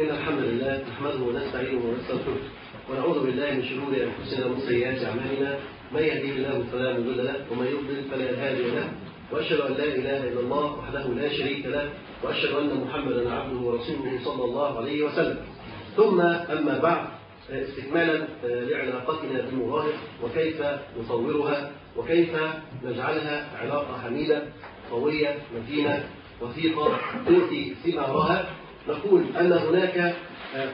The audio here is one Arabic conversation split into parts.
إن الحمد لله نحمده ونستعينه ونستغفره ونعوذ بالله من شرور أنفسنا ومن سيئات أعمالنا. من يهديه الله فلا مضل له ومن يضلل فلا هادي له. وأشهد أن لا إله إلا الله وحده لا شريك له وأشهد أن محمدا عبده ورسوله صلى الله عليه وسلم. ثم أما بعد استكمالا لعلاقتنا بالمراهق وكيف نصورها وكيف نجعلها علاقة حميدة قوية متينة وثيقة تؤتي ثمارها. نقول أن هناك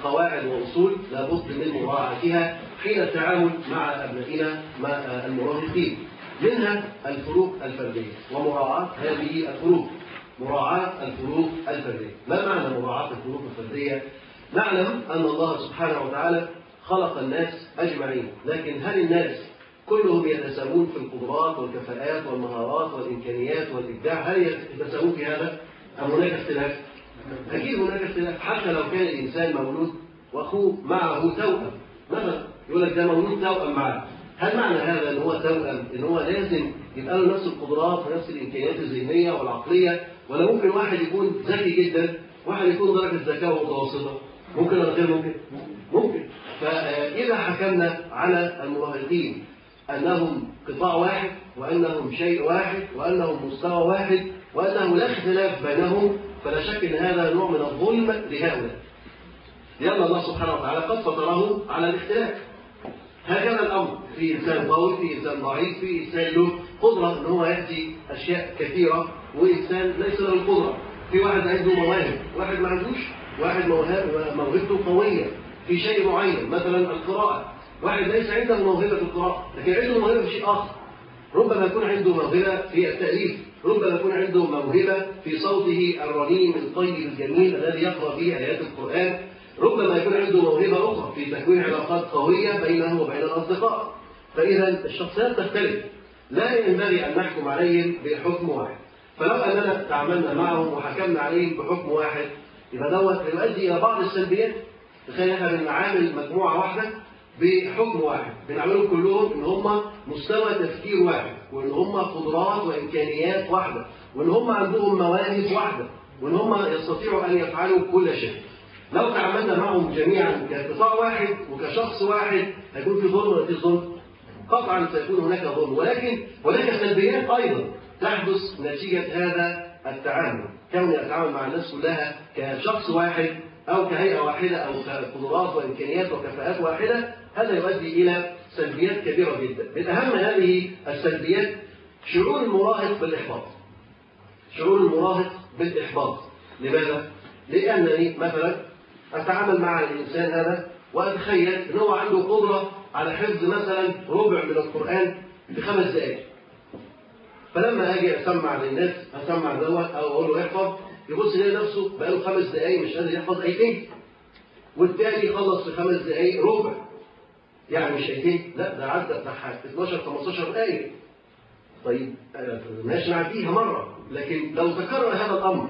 قواعد وأصول لابد من مراعاتها حين التعامل مع أبنائنا مع المراهقين. منها الفروق الفردية ومراعاة هذه الفروق. مراعاة الفروق الفردية. ما معنى مراعاة الفروق الفردية؟ نعلم أن الله سبحانه وتعالى خلق الناس أجمعين. لكن هل الناس كلهم يتساوون في القدرات والكفاءات والمهارات والإمكانيات والإبداع؟ هل يتساوون في هذا أم هناك اختلاف؟ أكيد هناك اختلاف. حتى لو كان الإنسان مولود وأخوه معه توأم مثلا يقول لك ده مولود توأم معه هل معنى هذا إن هو توأم؟ إن هو لازم يبقى له نفس القدرات ونفس الإمكانيات الذهنية والعقلية؟ ولا ممكن واحد يكون ذكي جدا واحد يكون درجة ذكاء متوسطة؟ ممكن ولا غير ممكن؟ ممكن. فإذا حكمنا على المراهقين أنهم قطاع واحد وأنهم شيء واحد وأنهم مستوى واحد وأنه لا اختلاف بينهم فلا شك إن هذا نوع من الظلم لهؤلاء. لأن الله سبحانه وتعالى قد فطره على الاختلاف. هكذا الأمر في إنسان قوي في إنسان ضعيف في إنسان له قدرة إن هو ياتي أشياء كثيرة وإنسان ليس له القدرة. في واحد عنده مواهب واحد ما عندوش. واحد موهبته قوية في شيء معين مثلا القراءة. واحد ليس عنده موهبة في القراءة لكن عنده موهبة في شيء آخر. ربما يكون عنده موهبة في التأليف. ربما يكون عنده موهبة في صوته الرنين الطيب الجميل الذي يقرأ به آيات القرآن. ربما يكون عنده موهبة أخرى في تكوين علاقات قوية بينه وبين الأصدقاء. فإذا الشخصيات تختلف. لا ينبغي أن نحكم عليهم بحكم واحد. فلو أننا تعاملنا معهم وحكمنا عليهم بحكم واحد يبقى دوت يؤدي إلى بعض السلبيات. تخيل إحنا بنعامل مجموعة واحدة بحكم واحد. بنعملهم كلهم إن هم مستوى تفكير واحد. وان هم قدرات وامكانيات واحدة وان هم عندهم مواهب واحدة وان هم يستطيعوا أن يفعلوا كل شيء لو تعاملنا معهم جميعا كقطاع واحد وكشخص واحد هيكون في ظلم ولا في ظلم؟ قطعا سيكون هناك ظلم ولكن هناك سلبيات أيضا تحدث نتيجة هذا التعامل كوني اتعامل مع الناس كلها كشخص واحد أو كهيئة واحدة أو كقدرات وإمكانيات وكفاءات واحدة هذا يؤدي إلى سلبيات كبيرة جدا. من أهم هذه السلبيات شعور المراهق بالإحباط. شعور المراهق بالإحباط. لماذا؟ لأنني مثلا أتعامل مع الإنسان هذا وأتخيل أن هو عنده قدرة على حفظ مثلا ربع من القرآن في خمس دقائق فلما أجي أسمع للناس أسمع دوت أو أقول له احفظ يبص يلاقي نفسه بقاله خمس دقائق مش قادر يحفظ آيتين والتاني يخلص في خمس دقائق ربع. يعني مش آيتين لا ده عدى بتاع 12 15 آية. طيب ماشي نعديها مرة. لكن لو تكرر هذا الأمر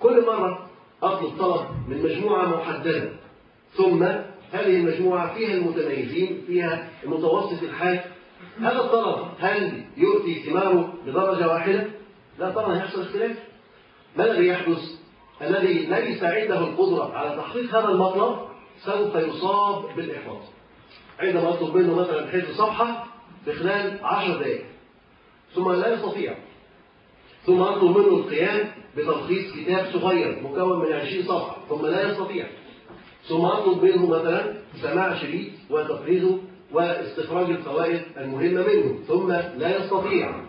كل مرة أطلب طلب من مجموعة محددة. ثم هذه المجموعة فيها المتميزين فيها المتوسط الحال هذا الطلب هل يؤتي ثماره بدرجة واحدة؟ لا طبعا هيحصل اختلاف. ما الذي يحدث؟ الذي ليس عنده القدرة على تحقيق هذا المطلب سوف يصاب بالإحباط. عندما أطلب منه مثلا حفظ صفحة في خلال 10 دقائق ثم لا يستطيع. ثم أطلب منه القيام بتلخيص كتاب صغير مكون من 20 صفحة. ثم لا يستطيع. ثم أطلب منه مثلا سماع شريط وتقريزه واستخراج الفوائد المهمة منه. ثم لا يستطيع.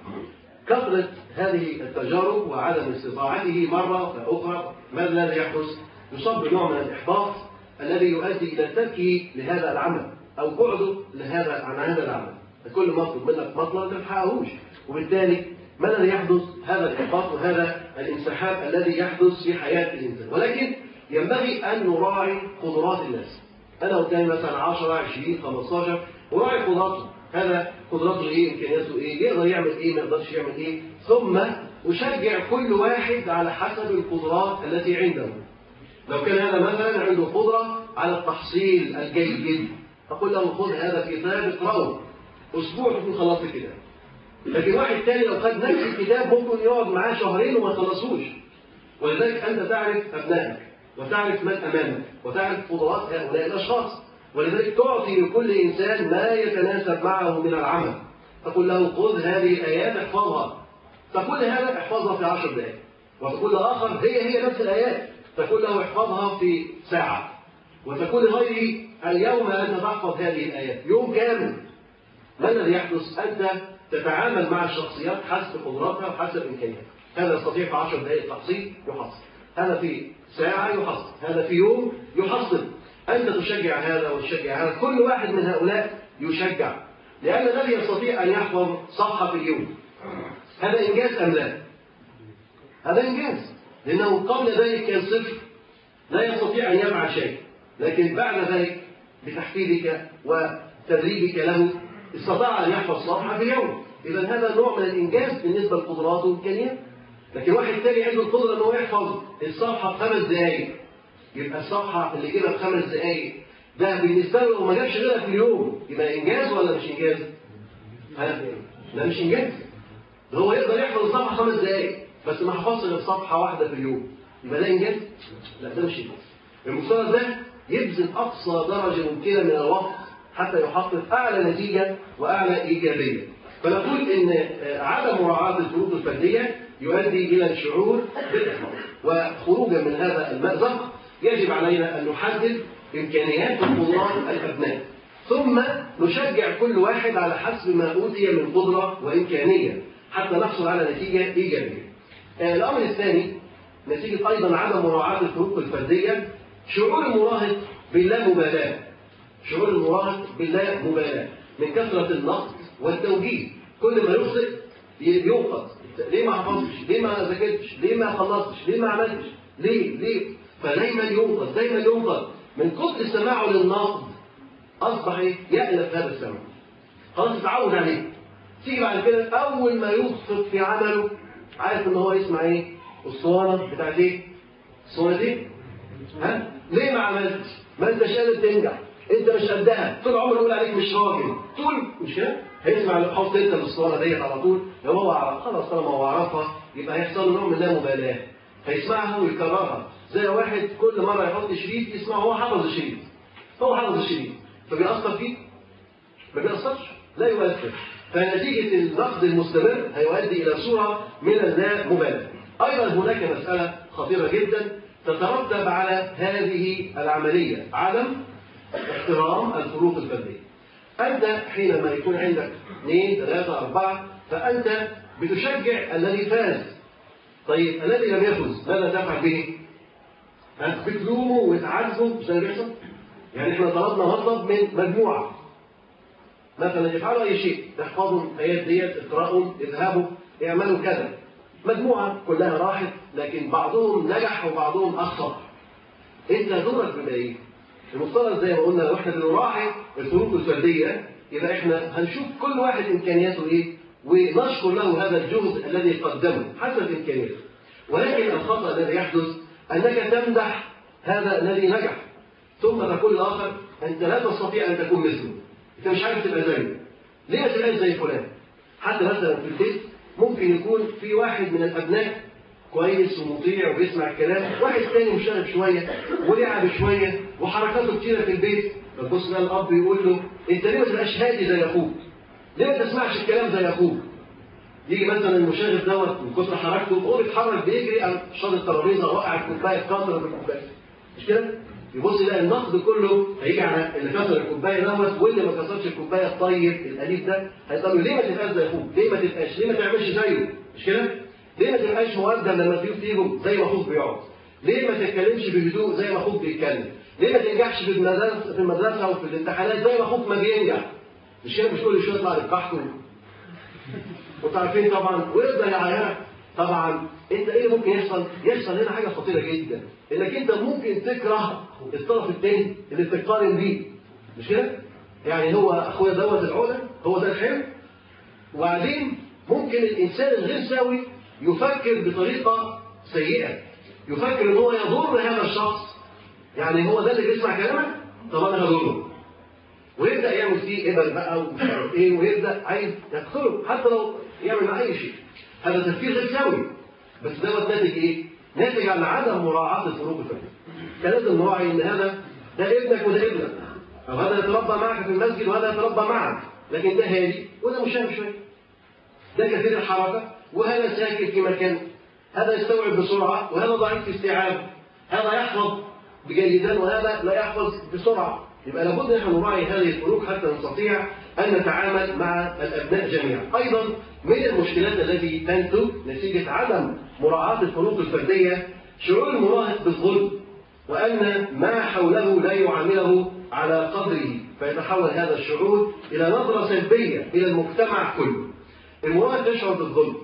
كثرة هذه التجارب وعدم استطاعته مرة أخرى. ما الذي يحدث؟ يصاب بنوع من الإحباط الذي يؤدي إلى تركه لهذا العمل. أو بعده لهذا عن هذا العمل. كل ما أطلب منك مطلب ما تحققهوش وبالتالي ما الذي يحدث هذا الإحباط وهذا الانسحاب الذي يحدث في حياة الإنسان؟ ولكن ينبغي أن نراعي قدرات الناس. أنا قدامي مثلا 10 20 15 وراعي قدراته. هذا قدراته إيه؟ إمكانياته إيه؟ يقدر يعمل إيه؟ ما يقدرش يعمل إيه؟ ثم أشجع كل واحد على حسب القدرات التي عنده. لو كان هذا مثلا عنده قدرة على التحصيل الجيد أقول له خذ هذا الكتاب اقرأه. أسبوع تكون خلصت الكتاب. لكن واحد تاني لو خد نفس الكتاب ممكن يقعد معاه شهرين وما يخلصوش. ولذلك أنت تعرف أبنائك وتعرف من أمامك وتعرف قدرات هؤلاء الأشخاص. ولذلك تعطي لكل إنسان ما يتناسب معه من العمل. تقول له خذ هذه الآيات احفظها. تقول هذا احفظها في عشر دقائق وتقول لآخر هي هي نفس الآيات. تقول له احفظها في ساعة. وتقول لغيره اليوم أنت تحفظ هذه الآيات. يوم كامل ما الذي يحدث؟ أنت تتعامل مع الشخصيات حسب قدراتها وحسب إمكانياتها. هذا يستطيع في 10 دقائق تحصيل يحصل. هذا في ساعة؟ يحصل. هذا في يوم؟ يحصل. أنت تشجع هذا وتشجع هذا. كل واحد من هؤلاء يشجع. لأن الذي يستطيع أن يحفظ صفحة في اليوم. هذا إنجاز أم لا؟ هذا إنجاز. لأنه قبل ذلك كان صفر. لا يستطيع أن يفعل شيء. لكن بعد ذلك بتحفيزك وتدريبك له استطاع أن يحفظ صفحة في اليوم. إذا هذا نوع من الإنجاز بالنسبة لقدراته وإمكانياته لكن واحد تاني عنده القدرة أنه يحفظ الصفحة في خمس دقايق. يبقى الصفحة اللي جابها في خمس دقايق ده بالنسبة له لو ما جابش غيرها في اليوم يبقى إنجاز ولا مش إنجاز؟ لا مش إنجاز. هو يقدر يحفظ الصفحة خمس دقايق بس ما حفظش غير صفحة واحدة في اليوم. يبقى ده إنجاز؟ لا ده مش إنجاز. المفترض ده يبذل أقصى درجة ممكنة من الوقت حتى يحقق أعلى نتيجة وأعلى إيجابية. فنقول إن عدم مراعاة الفروق الفردية يؤدي إلى الشعور بالإحباط وخروجا من هذا المأزق يجب علينا أن نحدد إمكانيات وقدرات الأبناء. ثم نشجع كل واحد على حسب ما أوتي من قدرة وإمكانية حتى نحصل على نتيجة إيجابية. الأمر الثاني نتيجة أيضا عدم مراعاة الفروق الفردية شعور المراهق باللامبالاة. شعور المراهق باللامبالاة من كثرة النقد والتوجيه كل ما يخطئ يوقظ ليه ما حفظتش؟ ليه ما ذاكرتش؟ ليه ما خلصتش؟ ليه ما عملتش؟ ليه؟ ليه؟ فدايما ينقذ دايما ينقذ من كتر سماعه للنقد أصبح يألف هذا السمع خلاص اتعود عليه تيجي بعد كده أول ما يخطط في عمله عارف إن هو يسمع إيه؟ الصوانه بتاعت إيه؟ الصوانه دي؟ ها؟ ليه ما عملتش؟ ما انتش قادر تنجح انت مش قدها. طول عمره يقول عليك مش راجل. طول مش؟ هيسمع حط انت بالصورة ديت على طول. لو هو عرف خلاص طالما هو عرفها يبقى هيحصل نوع من اللامبالاة. هيسمعها ويكررها. زي واحد كل مرة يحط شريط يسمع هو حفظ الشريط. هو حفظ الشريط. فبيأثر فيه؟ ما بيأثرش. لا يؤثر. فنتيجة النقد المستمر هيؤدي إلى صورة من اللامبالاة أيضا هناك مسألة خطيرة جدا. تترتب على هذه العملية عدم احترام الفروق الفردية. أنت حينما يكون عندك اثنين ثلاثة أربعة فأنت بتشجع الذي فاز. طيب الذي لم يفز ماذا تفعل به؟ بتلومه وتعاتبه ما بيحصل؟ يعني إحنا طلبنا مطلب من مجموعة. مثلا يفعلوا أي شيء تحفظوا الآيات ديت اقرأوا اذهبوا اعملوا كذا. مجموعة كلها راحت لكن بعضهم نجح وبعضهم أخطأ. أنت دورك بيبقى إيه؟ المفترض زي ما قلنا لو إحنا بنراعي الفروق الفردية يبقى إحنا هنشوف كل واحد إمكانياته إيه؟ ونشكر له هذا الجهد الذي قدمه حسب إمكانياته. ولكن الخطأ الذي يحدث أنك تمدح هذا الذي نجح. ثم تقول الآخر أنت لا تستطيع أن تكون مثله. أنت مش عارف تبقى زيه. ليه تبقاش زي فلان؟ حتى مثلا في البيت ممكن يكون في واحد من الأبناء كويس ومطيع وبيسمع الكلام واحد تاني مشاغب شوية ولعب شوية وحركاته كتيرة في البيت فتبص بقى الأب يقول له أنت ليه ما تبقاش هادي زي أخوك؟ ليه ما تسمعش الكلام زي أخوك؟ يجي مثلا المشاغب دوت من كتر حركته هو بيتحرك بيجري شاط الترابيزة وقع الكوباية اتكسر بالكوبايه مش كده؟ يبص يلاقي النقد كله هيجي على اللي كسر الكوباية دوت واللي ما كسرش الكوباية الطيب الأليف ده له ليه ما تبقاش زي أخوك؟ ليه ما تبقاش؟ ليه ما تعملش زيه؟ مش كده؟ ليه ما تبقاش مؤدب لما الضيوف تيجوا زي ما أخوك بيقعد؟ ليه ما تتكلمش بهدوء زي ما أخوك بيتكلم؟ ليه ما تنجحش في المدرسة في المدرسة وفي الامتحانات زي ما أخوك ما بينجح؟ مش كده مش كل شوية يطلع للقحط وانتوا عارفين طبعا ويفضل يعيط طبعا انت إيه ممكن يحصل؟ يحصل هنا حاجة خطيرة جدا انك انت ممكن تكره الطرف الثاني اللي بتقارن بيه. مش كده؟ يعني هو أخويا دوت العقده هو ده الحلو وبعدين ممكن الإنسان الغير سوي يفكر بطريقة سيئة. يفكر إن هو يضر هذا الشخص. يعني هو ده اللي بيسمع كلامك؟ طب أنا هضره. ويبدأ يعمل فيه إبل بقى ومش عارف إيه ويبدأ عايز يقتله حتى لو يعمل معاه اي شيء. هذا تفكير غير سوي بس دوت ناتج إيه؟ ناتج عن عدم مراعاة الفروق الفرديه فلازم نراعي إن هذا ده ابنك وده ابنك. أو هذا يتربى معك في المسجد وهذا يتربى معك. لكن ده هادي وده مشاهم شوية. ده كثير الحركة وهذا ساكن في مكانه هذا يستوعب بسرعة وهذا ضعيف في استيعاب هذا يحفظ بجيدان وهذا لا يحفظ بسرعة. يبقى لابد ان إحنا نراعي هذه الفروق حتى نستطيع أن نتعامل مع الأبناء جميعا. أيضا من المشكلات التي تنتج نتيجة عدم مراعاة الفروق الفردية شعور المراهق بالظلم وأن ما حوله لا يعامله على قدره فيتحول هذا الشعور إلى نظرة سلبية إلى المجتمع كله. المراهق يشعر بالظلم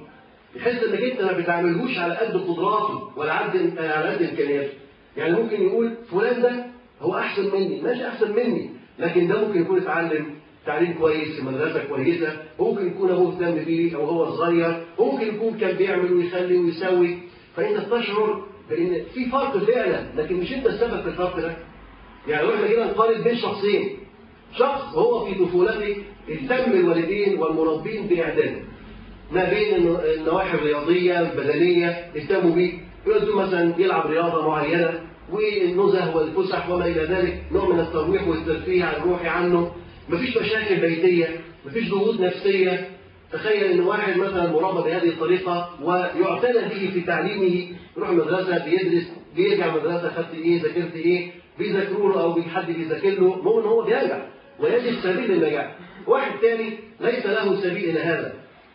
يحس إنك أنت ما بتعاملهوش على قد قدراته ولا قد على قد إمكانياته. يعني ممكن يقول فلان ده هو أحسن مني ماشي أحسن مني لكن ده ممكن يكون اتعلم تعليم كويس في مدرسة كويسة وممكن يكون ابوه اهتم بيه أو هو صغير وممكن يكون كان بيعمل ويخلي ويسوي. فأنت تشعر بإن في فرق فعلا لكن مش أنت السبب في الفرق ده. يعني لو إحنا جينا نقارن بين شخصين شخص هو في طفولته اهتم الوالدين والمربين باعداده ما بين النواحي الرياضية البدنية اهتموا بيه. يقعدوا مثلا يلعب رياضة معينة والنزه والفسح وما إلى ذلك نوع من الترويح والترفيه عن روحي عنه. مفيش مشاكل بيتية مفيش ضغوط نفسية. تخيل إن واحد مثلا مربى بهذه الطريقة ويعتنى به في تعليمه يروح المدرسة بيدرس بيرجع مدرسة خدت إيه ذاكرت إيه بيذاكروا له أو حد بيذاكر له المهم إن هو بيرجع ويجد سبيل النجاح واحد ثاني ليس له سبيل إلى هذا.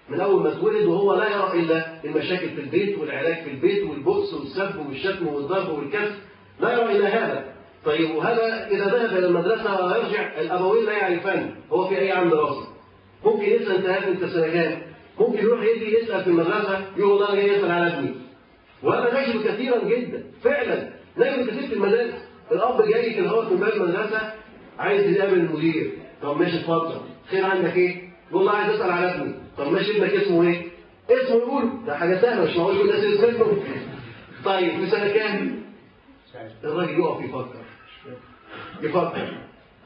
من أول ما اتولد وهو لا يرى إلا المشاكل في البيت والعلاج في البيت والبؤس والسب والشتم والضرب والكسر يرى إلى هذا. طيب وهذا إذا ذهب إلى المدرسة ويرجع الأبوين لا يعرفان هو في أي عام دراسي ممكن يسأل أنت هات أنت ممكن يروح يجي يسأل في المدرسة يقول أنا جاي يسأل على ابني. وهذا نجد كثيرا جدا فعلا. نجد كثير في المدارس. الأب جاي في الهواء من باب المدرسة عايز يقابل المدير طب ماشي اتفضل. خير عندك إيه؟ يقول له عايز أسأل على ابني. طب ماشي ابنك اسمه إيه؟ اسمه يقول. ده حاجة سهلة مش معقول كل الناس يسألوا طيب في سنة كام؟ الراجل يقف يفكر يفكر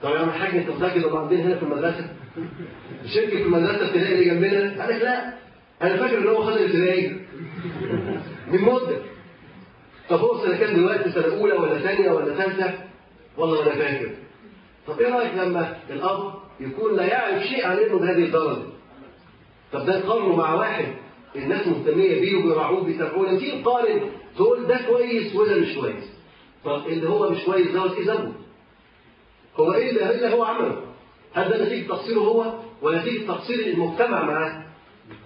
طب يا عم الحاج انت ان عندنا هنا في المدرسة شركه في المدرسة الابتدائيه اللي جنبنا قال لك لا أنا فاكر ان هو خد الابتدائيه من مده طب هو سنه كام دلوقتي سنه اولى ولا ثانية ولا ثالثه والله أنا فاكر طب إيه رايك لما الاب يكون لا يعرف شيء عن ابنه بهذه الدرجه. طب ده نقارنه مع واحد. الناس مهتميه بيه وبيراعوه بيتابعوه لما تيجي تقارن تقول ده كويس وده مش كويس. طب اللي هو مش كويس دوت إيه ذنبه؟ هو إيه اللي, اللي هو عمله؟ هل ده نتيجة تقصيره هو ولا نتيجة تقصير المجتمع معاه؟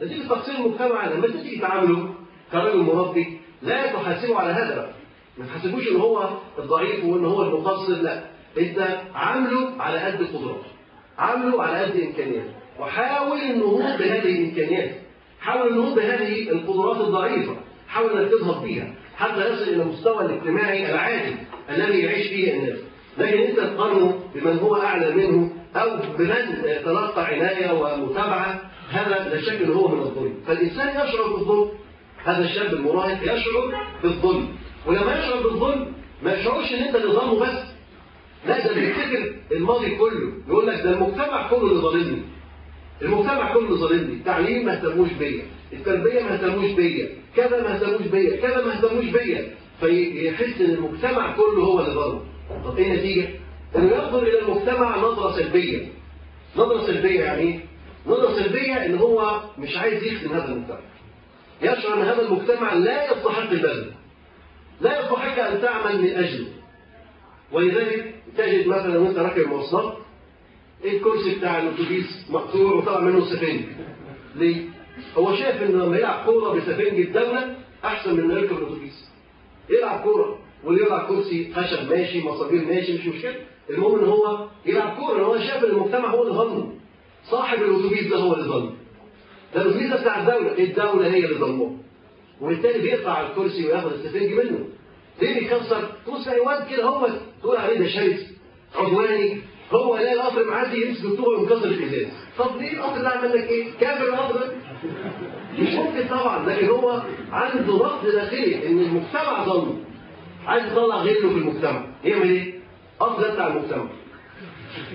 نتيجة تقصير المجتمع لما تيجي تعامله كراجل مربي لا تحاسبه على هذا بقى ما تحاسبوش إن هو الضعيف وإن هو المقصر لا. أنت عامله على قد قدراته. عامله على قد إمكانياته. وحاول النهوض بهذه الإمكانيات. حاول النهوض بهذه القدرات الضعيفة. حاول إنك تظهر بيها. حتى يصل إلى المستوى الاجتماعي العادي الذي يعيش فيه الناس. لكن أنت تقارنه بمن هو أعلى منه أو بمن تلقى عناية ومتابعة هذا لا شك هو من الظلم. فالإنسان يشعر بالظلم هذا الشاب المراهق يشعر بالظلم. ولما يشعر بالظلم ما يشعرش إن أنت اللي ظلمه بس. لا ده بيفتكر الماضي كله. يقول لك ده المجتمع كله اللي ظالمني. المجتمع كله ظالمني. التعليم ما اهتموش بيا. التربيه ما اهتموش بيا كذا ما اهتموش بيا كذا ما اهتموش بيا. فيحس إن المجتمع كله هو اللي ظلمه طب إيه النتيجة؟ إنه ينظر إلى المجتمع نظرة سلبية. نظرة سلبية يعني إيه؟ نظرة سلبية إن هو مش عايز يخدم هذا المجتمع. يشعر إن هذا المجتمع لا يستحق البذل لا يستحق أن تعمل من أجله. ولذلك تجد مثلا وأنت راكب المواصلات الكرسي بتاع الأتوبيس مقطوع وطلع منه سفنج ليه؟ هو شايف انه لما يلعب كورة بسفنج الدولة أحسن من انه يركب الاتوبيس يلعب كورة واللي يلعب كرسي خشب ماشي مصابير ماشي مش مشكلة. المهم إن هو يلعب كورة إن هو شايف إن المجتمع هو اللي ظلمه. صاحب الاتوبيس ده هو اللي ظلمه. ده الاتوبيس ده بتاع الدولة. الدولة هي اللي ظلمه. وبالتالي بيقطع الكرسي وياخد السفنج منه. ليه بيكسر؟ تبص اي واد كده هو تقول عليه ده شرس عدواني. هو لا القطر معدي يمسك الطوبة ويكسر الإزاز. ليه القطر ده عمل لك إيه؟ كافر القطر مش ممكن طبعا لكن هو عنده ضغط داخلي إن المجتمع ظلمه عايز يطلع غله في المجتمع يعمل إيه؟ قطر ده بتاع المجتمع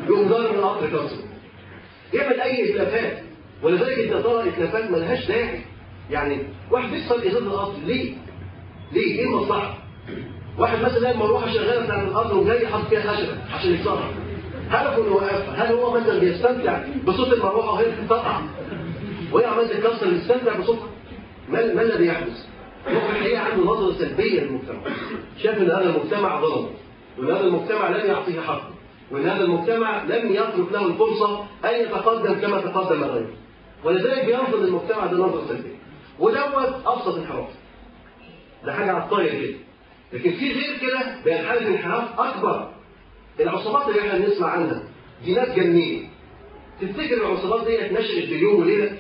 يقوم ضارب القطر كسر يعمل أي إتلافات ولذلك أنت ترى إتلافات ملهاش داعي يعني واحد بيكسر ازاز القطر ليه؟ ليه؟ إيه المصلحة؟ واحد مثلا لاقي مروحه شغاله بتاعت الأرض وجاي حاطط فيها خشبة عشان يكسرها هدفه انه يوقفها هل هو مثلا بيستمتع بصوت المروحة وهي بتقطع؟ وهي عماله تتكسر يستمتع بصوتها ما ما الذي يحدث؟ الحقيقة عنده نظرة سلبية للمجتمع. شاف إن هذا المجتمع ظلم وإن هذا المجتمع لم يعطيه حقه وإن هذا المجتمع لم يترك له الفرصة أن يتقدم كما تقدم غيره ولذلك بينظر للمجتمع ده نظرة سلبية. ودوت أبسط انحراف ده حاجة الطاير كده لكن في غير كده بينحرف انحراف أكبر العصابات اللي إحنا بنسمع عنها دي ناس جنين تفتكر العصابات ديت نشأت بيوم وليلة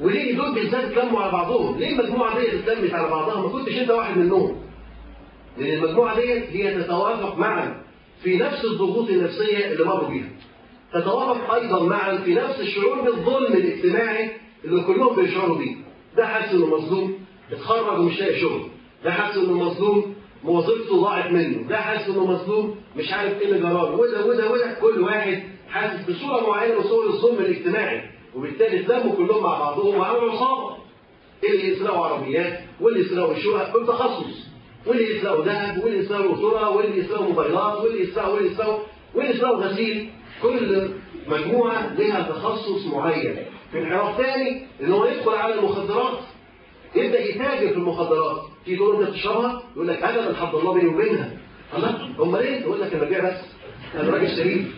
وليه دول بالذات اتلموا على بعضهم؟ ليه المجموعة ديت اتلمت على بعضها؟ ما كنتش انت واحد منهم. لأن المجموعة ديت هي تتوافق معا في نفس الضغوط النفسية اللي مروا بيها. تتوافق أيضا معا في نفس الشعور بالظلم الاجتماعي اللي كلهم بيشعروا بيه. ده حاسس إنه مظلوم اتخرج ومش لاقي شغل. ده حاسس إنه مظلوم وظيفته ضاعت منه. ده حاسس انه مظلوم مش عارف إيه اللي جراله وده وده وده كل واحد حاسس بصورة معينة من صور الظلم الاجتماعي. وبالتالي اتلموا كلهم مع بعضهم وعملوا عصابة. اللي يسرقوا عربيات؟ واللي يسرقوا شقق بالتخصص واللي يسرقوا ذهب واللي يسرقوا ذره واللي يسرقوا موبايلات واللي يسرقوا واللي يسرقوا واللي يسرقوا غسيل. كل مجموعة لها تخصص معين. في انحراف ثاني إن هو يدخل على المخدرات يبدأ يتاجر في المخدرات. تيجي تقول انت بتشربها يقول لك أنا اللي حد الله بيني وبينها. الله امال إيه؟ يقول لك أنا ببيع بس. أنا راجل شريف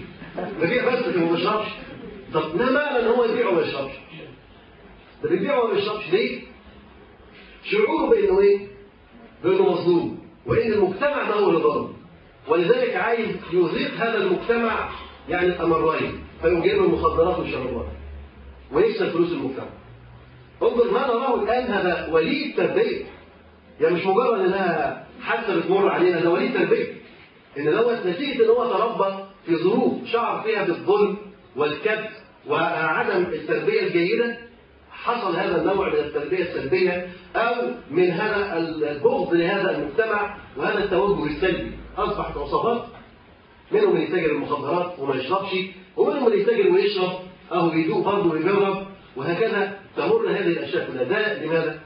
ببيع بس لكن ما بشربش طب ما معنى إن هو يبيع وما يشربش؟ ده بيبيع وما يشربش ليه؟ شعوره بإنه إيه؟ بإنه مظلوم. وإن المجتمع ده هو اللي ظلم. ولذلك عايز يذيق هذا المجتمع يعني الأمرين. فيقوم جايب المخدرات والشرابات ويكسب فلوس المجتمع. انظر ما نراه الآن هذا وليد تربيه يعني مش مجرد إنها حادثة بتمر علينا ده وليد تربيه إن دوت نتيجة إن هو تربى في ظروف شعر فيها بالظلم والكبت وعدم التربية الجيدة حصل هذا النوع من التربية السلبية أو من هذا البغض لهذا المجتمع وهذا التوجه السلبي. أصبحت عصابات منهم اللي يتاجر المخدرات وما يشربش ومنهم اللي يتاجر ويشرب أو بيدوق برضه ويجرب وهكذا تمر هذه الأشياء كلها ده لماذا؟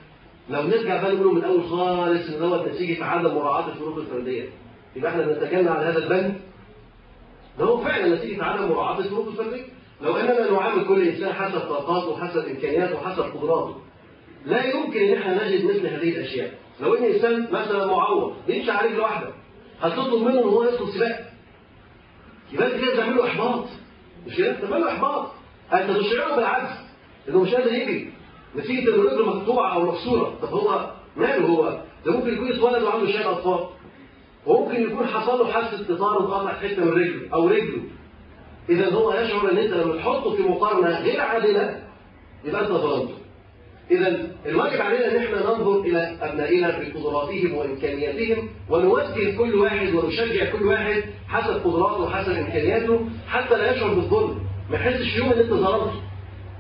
لو نرجع بقى نقول من الأول خالص إن دوت نتيجة عدم مراعاة الفروق الفردية. يبقى إحنا بنتكلم على هذا البند. ده هو فعلا نتيجة عدم مراعاة الظروف الفردية. لو إننا نعامل كل إنسان حسب طاقاته وحسب إمكانياته وحسب قدراته لا يمكن إن إحنا نجد مثل هذه الأشياء. لو إن إنسان مثلا معوض بيمشي على رجل واحدة هتطلب منه إن هو يدخل سباق. يبقى أنت كده تعمل له إحباط. مش كده؟ تعمل له إحباط. أنت تشعره بالعجز انه مش قادر يجري. نتيجة إن رجله مقطوعه أو مكسوره طب هو ماله هو؟ ده ممكن يكون اتولد وعنده شلل أطفال. وممكن يكون حصل له حادثة اطار وقطع حتة من رجله أو رجله. إذا هو يشعر إن أنت لما تحطه في مقارنة غير عادلة يبقى أنت ظلمته. إذا الواجب علينا إن إحنا ننظر إلى أبنائنا في قدراتهم وإمكانياتهم ونوجه كل واحد ونشجع كل واحد حسب قدراته وحسب إمكانياته حتى لا يشعر بالظلم. ما يحسش يوم إن أنت ظلمته.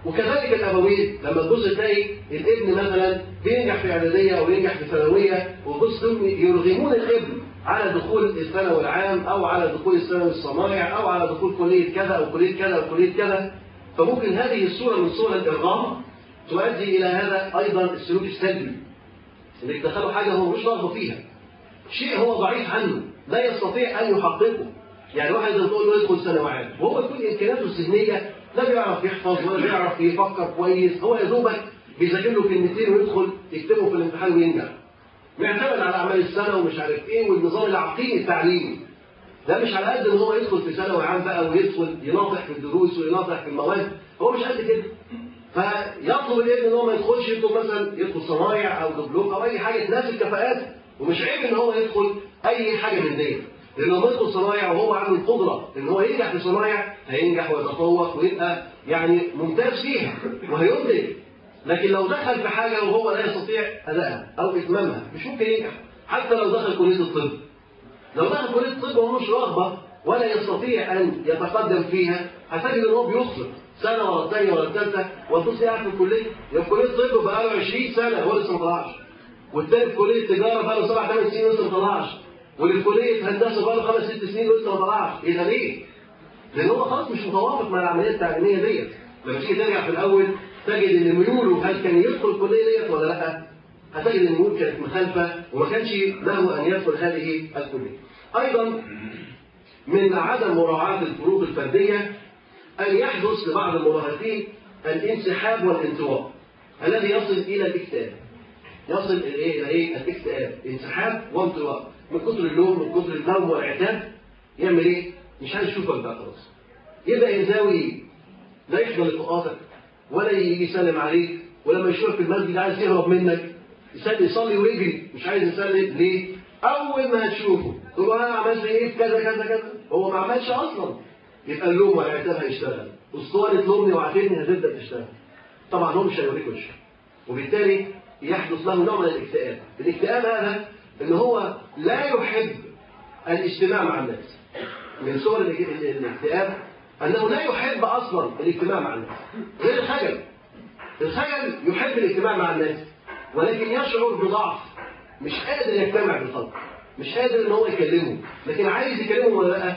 وكذلك الابوين لما تبص تلاقي الابن مثلا بينجح في إعدادية أو ينجح في ثانوية وتبص يرغمون الابن على دخول الثانوي العام أو على دخول الثانوي الصنايع أو على دخول كلية كذا أو كلية كذا أو كلية كذا. فممكن هذه الصورة من صور الإرغام تؤدي إلى هذا أيضا السلوك السلبي. إنك تدخله حاجة هو مش راغب فيها. شيء هو ضعيف عنه لا يستطيع أن يحققه. يعني واحد تقول له يدخل ثانوي عام وهو يكون امكانياته الذهنية لا بيعرف يحفظ ولا بيعرف يفكر كويس. هو يا دوبك بيذاكر له كلمتين ويدخل يكتبهم في الامتحان وينجح معتمد على أعمال السنة ومش عارف إيه والنظام العقيم التعليمي. ده مش على قد إن هو يدخل في ثانوي عام بقى ويدخل يناطح في الدروس ويناطح في المواد. هو مش قد كده. فيطلب الابن إن هو ما يدخلش يدخل مثلا يدخل صنايع أو دبلوم أو أي حاجة تناسب كفاءاته ومش عيب إن هو يدخل أي حاجة من دي. لما يدخل صنايع وهو عنده القدرة إن هو ينجح في صنايع هينجح ويتفوق ويبقى يعني ممتاز فيها وهينتج. لكن لو دخل في حاجة وهو لا يستطيع أدائها أو إتمامها مش ممكن ينجح. حتى لو دخل كلية الطب. لو دخل كلية الطب وهو مش رغبة ولا يستطيع أن يتقدم فيها هتجد إن هو بيخسر سنة ولا الثانية ولا الثالثه وتبص قاعد في الكلية. يبقى في كلية الطب بقى له 20 سنة هو لسه ما طلعش. والثاني في كلية التجارة بقى له سبع ثمان سنين لسه ما طلعش. كليه هندسة بقى له خمس ست سنين لسه ما طلعش إيه ده ليه؟ لأن هو خلاص مش متوافق مع العملية التعليمية ديت لما تيجي ترجع في الأول تجد إن ميوله هل كان يدخل الكلية ديت ولا لأ؟ هتجد إن الأمور كانت مخالفة وما كانش له أن يدخل هذه الكلية. أيضا من عدم مراعاة الفروق الفردية أن يحدث لبعض المراهقين الانسحاب والانطواء الذي يصل إلى الاكتئاب. يصل إلى إيه؟ إيه؟ الإكتئاب، انسحاب وانطواء من كثر اللوم من كثر النوم والعتاب يعمل إيه؟ مش عايز يشوفك بقى خلاص. يبدا ينزوي لا يحضر لقاءاتك ولا يجي يسلم عليك ولما يشوفك في المسجد عايز يهرب منك. يصلي يصلي ويجري مش عايز يسلم. ليه؟ أول ما هتشوفه تقول له أنا عملت إيه؟ في كذا كذا كذا. هو ما عملش أصلا. يبقى اللوم والعتاب هيشتغل. اسطوانه لومني وعاتبني هتبدأ تشتغل. طبعا هو مش هيوريك وشه وبالتالي يحدث له نوع من الاكتئاب. الاكتئاب هذا إن هو لا يحب الاجتماع مع الناس. من صور الاكتئاب أنه لا يحب أصلا الاجتماع مع الناس. غير الخجل. الخجل يحب الاجتماع مع الناس ولكن يشعر بضعف مش قادر يجتمع بالخلق مش قادر إن هو يكلمه. لكن عايز يكلمه ولا لأ؟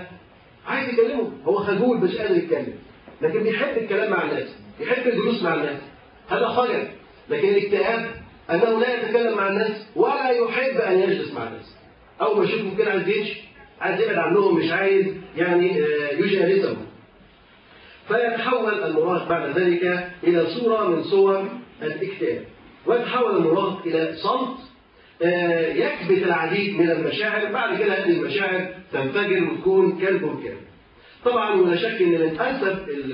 عايز يكلمه. هو خجول مش قادر يتكلم. لكن بيحب الكلام مع الناس يحب الجلوس مع الناس. هذا خجل. لكن الاكتئاب أنه لا يتكلم مع الناس ولا يحب أن يجلس مع الناس. اول ما يشوفهم كده عايز يمشي عايز يبعد عنهم مش عايز يعني يجالسهم فيتحول المراهق بعد ذلك إلى صورة من صور الإكتئاب. ويتحول المراهق إلى صمت يكبت العديد من المشاعر. بعد كده هذه المشاعر تنفجر وتكون كلب كامل طبعا ولا شك إن من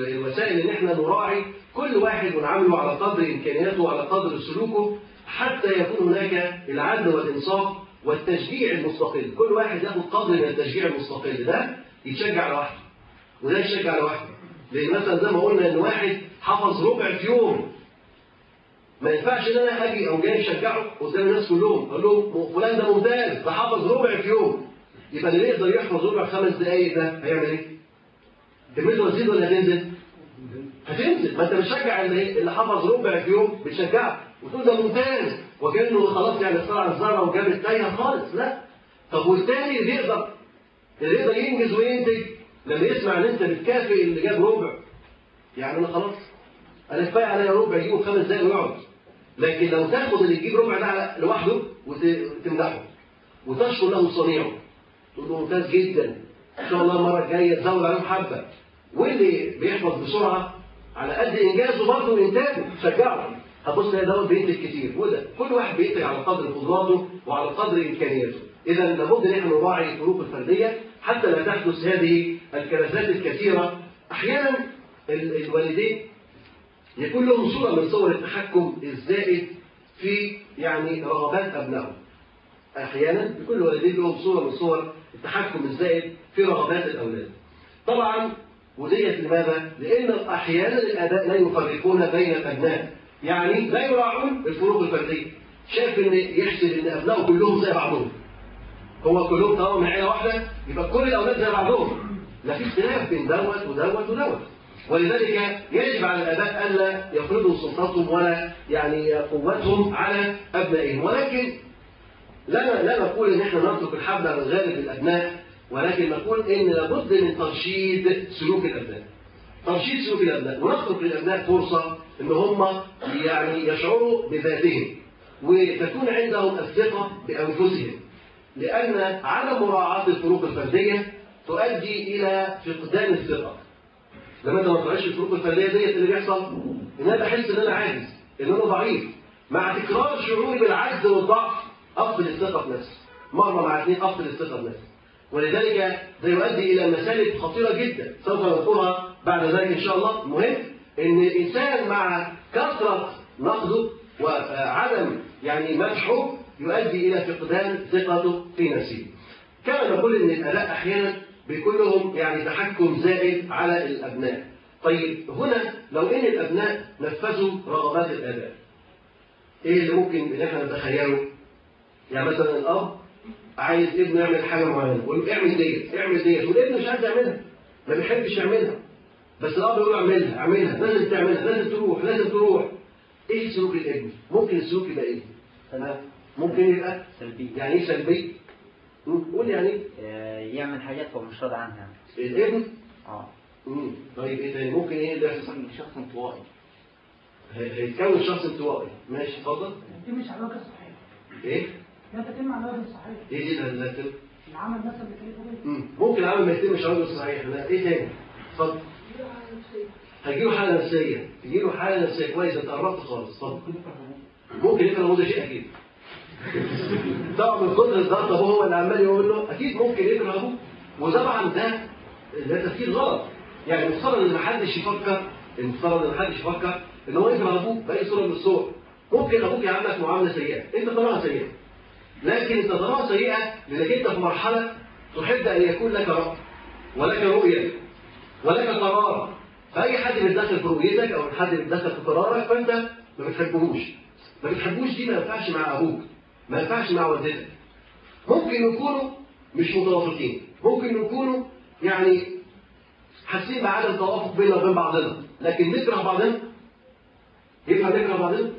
الوسائل ان إحنا نراعي كل واحد ونعامله على قدر إمكانياته وعلى قدر سلوكه حتى يكون هناك العدل والانصاف والتشجيع المستقل. كل واحد ياخد قدر من التشجيع المستقل. ده يتشجع لوحده وده يتشجع لوحده. لأن مثلا زي ما قلنا إن واحد حفظ ربع في يوم ما ينفعش إن أنا أجي أو جاي أشجعه قدام الناس كلهم. أقول لهم فلان ده ممتاز ده حفظ ربع في يوم. يبقى اللي يقدر يحفظ ربع خمس دقائق ده هيعمل إيه؟ كلمته هتزيد ولا هتنزل؟ هتنزل. ما أنت بتشجع اللي حفظ ربع في يوم بتشجعه. وتقول ده ممتاز. وكأنه خلاص يعني طلع الزهره وجاب التايهة خالص. لا. طب والتاني اللي يقدر اللي يقدر ينجز وينتج لما يسمع إن أنت بتكافئ اللي جاب ربع. يعني أنا خلاص أنا كفاية عليا ربع يجيبه خمس دقايق ويقعد. لكن لو تاخد اللي يجيب ربع ده لوحده وتمدحه. وتشكر له صنيعه. تقول له ممتاز جدا. إن شاء الله المرة الجاية تزود عليهم حبة. واللي بيحفظ بسرعة على قد إنجازه برضه وإنتاجه. شجعه. هتبص تلاقي دوت بينتج كتير. وده كل واحد بينتج على قدر قدراته وعلى قدر إمكانياته. إذا لابد إن إحنا نراعي الفروق الفردية حتى لا تحدث هذه الكراسات الكثيرة. أحيانا الوالدين يكون لهم صورة من صور التحكم الزائد في يعني رغبات أبنائهم. أحيانا يكون الوالدين لهم صورة من صور التحكم الزائد في رغبات الأولاد. طبعا وديت لماذا؟ لأن أحيانا الاباء لا يفرقون بين الأبناء. يعني لا يراعون الفروق الفردية. شايف إن يحسب إن أبنائه كلهم زي بعضهم. هو كلهم طالما من عيلة واحدة يبقى كل الأولاد زي بعضهم. لا في اختلاف بين دوت ودوت ودوت. ولذلك يجب على الآباء ألا يفرضوا سلطتهم ولا يعني قوتهم على أبنائهم. ولكن لا لا نقول إن إحنا نترك الحبل على الغالب للأبناء ولكن نقول إن لابد من ترشيد سلوك الأبناء. ترشيد سلوك الأبناء. ونترك للأبناء فرصة إن هم يعني يشعروا بذاتهم وتكون عندهم الثقة بأنفسهم. لأن عدم مراعاة الفروق الفردية تؤدي إلى فقدان الثقة. لما أنت ما تراعيش الفروق الفردية ديت اللي بيحصل إن أنا بحس إن أنا عاجز إن أنا ضعيف مع تكرار شعوري بالعجز والضعف أفقد الثقة في نفسي مرة مع اثنين أفقد الثقة في نفسي ولذلك ده يؤدي إلى مسالك خطيرة جدا سوف نذكرها بعد ذلك إن شاء الله. المهم إن الإنسان مع كثرة نقده وعدم يعني مدحه يؤدي إلى فقدان ثقته في نفسه. كما نقول إن الاباء أحيانا بيكون لهم يعني تحكم زائد على الأبناء. طيب هنا لو إن الأبناء نفذوا رغبات الاباء إيه اللي ممكن إن إحنا نتخيله؟ يعني مثلا الأب عايز ابنه يعمل حاجة معينة يقول له اعمل ديت اعمل ديت والابن مش عايز يعملها ما بيحبش يعملها بس الأب يقول له اعملها اعملها لازم تعملها لازم تروح لازم تروح إيه سلوك الابن؟ ممكن السلوك يبقى إيه؟ تمام ممكن يبقى سلبي يعني إيه سلبي؟ قول يعني إيه؟ آه، يعمل حاجات هو مش راضي عنها الابن آه. طيب إيه تاني؟ ممكن إيه اللي يحصل؟ شخص انطوائي هي- هيتكون شخص انطوائي ماشي اتفضل دي مش علاقة صحية إيه؟ لا تتم على وجه صحيح إيه دي اللي لا تتم؟ العمل مثلا بكلمه. ممكن العمل ما يتمش على وجه صحيح لا إيه تاني؟ اتفضل هيجيله حالة نفسية تجيله حالة نفسية كويسة انت قربت خالص اتفضل ممكن ابوه ده شيء؟ أكيد. طبعا من كتر الضغط أبوه هو اللي عمال يقول له أكيد ممكن يكره أبوه. وطبعا ده ده تفكير غلط. يعني المفترض إن محدش يفكر المفترض إن محدش يفكر إن هو يكره أبوه بأي صورة من الصور. ممكن أبوك يعاملك معاملة سيئة. أنت طبعا سيئة. لكن أنت طبعا سيئة لأنك أنت في مرحلة تحب أن يكون لك رأي ولك رؤية ولك قرار. فأي حد بيتدخل في رؤيتك أو حد بيتدخل في قرارك فأنت ما بتحبهوش. ما بتحبوش دي ما ينفعش مع أبوك ما ينفعش مع والدتك. ممكن يكونوا مش متوافقين ممكن يكونوا يعني حاسين بعدم توافق بيننا وبين بعضنا لكن نكره بعضنا؟ ينفع نكره بعضنا؟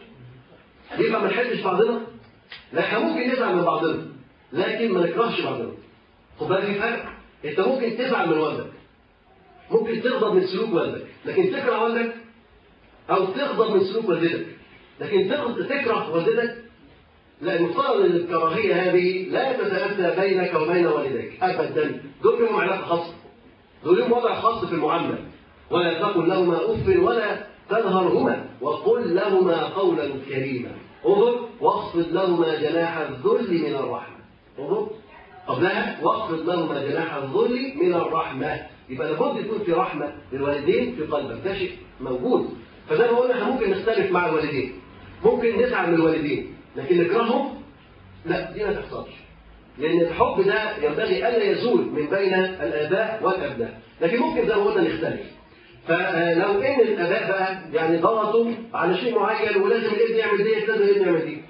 ينفع ما نحبش بعضنا؟ لا إحنا ممكن نزعل من بعضنا لكن ما نكرهش بعضنا. خد بالك في فرق إنت ممكن تزعل من والدك. ممكن تغضب من سلوك والدك. لكن تكره والدك أو تغضب من سلوك والدتك. لكن تكره والدتك؟ المفترض إن الكراهية هذه لا تتأتى بينك وبين والديك ابدا. دول لهم علاقة خاصة. دول لهم وضع خاص في المعاملة. ولا تقل لهما أف ولا تنهرهما وقل لهما قولا كريما. انظر واخفض لهما جناح الذل من الرحمة. انظر. قبلها واخفض لهما جناح الذل من الرحمة. يبقى لابد يكون في رحمة للوالدين في قلبك. ده شيء موجود. فزي ما قلنا إحنا ممكن نختلف مع الوالدين. ممكن نزعل من الوالدين لكن نكرههم؟ لا دي ما تحصلش. لأن الحب ده ينبغي ألا يزول من بين الآباء والأبناء. لكن ممكن زي ما قلنا نختلف. فلو إن الآباء بقى يعني ضغطوا على شيء معين ولازم الابن يعمل ديت لازم الابن يعمل دي.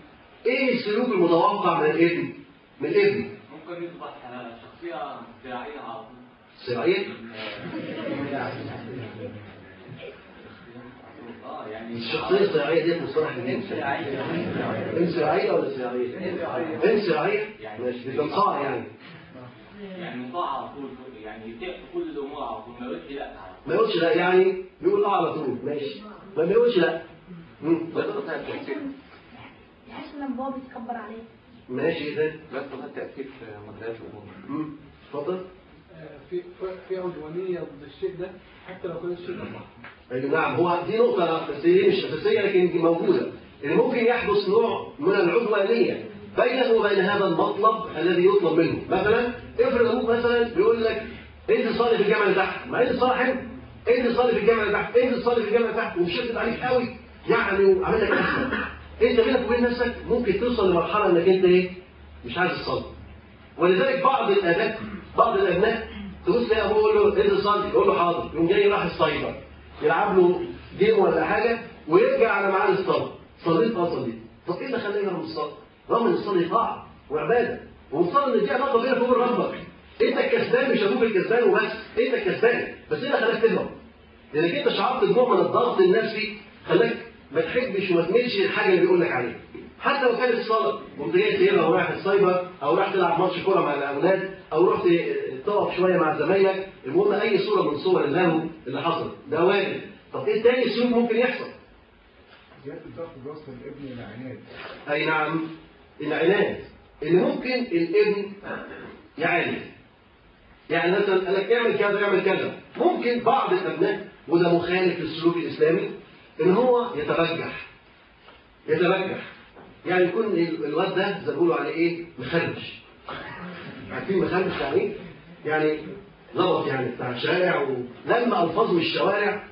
إيه السلوك المتوقع من الابن؟ من الابن. ممكن يصبح شخصية ابتداعية آه يعني الشخصيه الصناعيه ديت مصطلح جديد انسرائيه ولا سرعيه؟ انسرائيه ماشي بتنصاع يعني يعني مطاع على طول يعني يتيح في كل الأمور على طول ما يقولش لا. ما يقولش لا يعني بيقول آه على طول ماشي ما بيقولش لا مم. لا تستطيع التأثير يحس لما بابا بيتكبر عليه ماشي ده لا تستطيع التأثير في مجالات الأمور مم. اتفضل في في عدوانية ضد الشيء ده حتى لو كان الشيء ده صح نعم هو دي نقطة أساسية مش أساسية لكن دي موجودة. إن ممكن يحدث نوع من العدوانية بينه وبين هذا المطلب الذي يطلب منه. مثلا افرض أبوك مثلا بيقول لك انزل صلي في الجامع اللي تحت ما انزل صلي حلو انزل صلي في الجامع اللي تحت انزل صلي في الجامع اللي تحت ومشدد عليك قوي. يعني وعامل لك أنت بينك وبين نفسك ممكن توصل لمرحلة إنك أنت إيه؟ مش عايز تصلي ولذلك بعض الاباء بعض الأبناء تبص تلاقي ابوه يقول له انزل صلي؟ يقول له حاضر. يقوم جاي راح السايبر يلعب له جيم ولا حاجة ويرجع على ميعاد الصلاة. صليت آه صليت. طب إيه اللي خلاني يهرب من الصلاة؟ رغم إن الصلاة طاعه وعبادة. ومفترض إن دي علاقه بينك وبين ربك. أنت الكسبان مش أبوك الكسبان وبس أنت الكسبان. بس إيه اللي خلاك تهرب؟ لأنك أنت شعرت بنوع من الضغط النفسي خلاك ما تحبش وما تميلش للحاجه اللي بيقول لك عليها. حتى لو كانت الصلاة قمت جاي سايبها ورايح السايبر أو رايح تلعب ماتش كورة مع الأولاد أو رحت تقف شوية مع زمايلك المهم أي صورة من صور اللهو اللي حصل ده واجب. طب إيه تاني سلوك ممكن يحصل؟ زيادة الضغط بيوصل الابن إلى عناد أي نعم. العناد. ان ممكن الابن يعاند يعني مثلا قال لك اعمل كذا اعمل كذا. ممكن بعض الأبناء وده مخالف للسلوك الإسلامي إن هو يتبجح يتبجح يعني يكون ال- الواد ده زي ما بيقولوا عليه إيه؟ مخربش. عارفين مخربش يعني إيه؟ يعني لغط يعني بتاع الشارع ولما الفاظ من الشوارع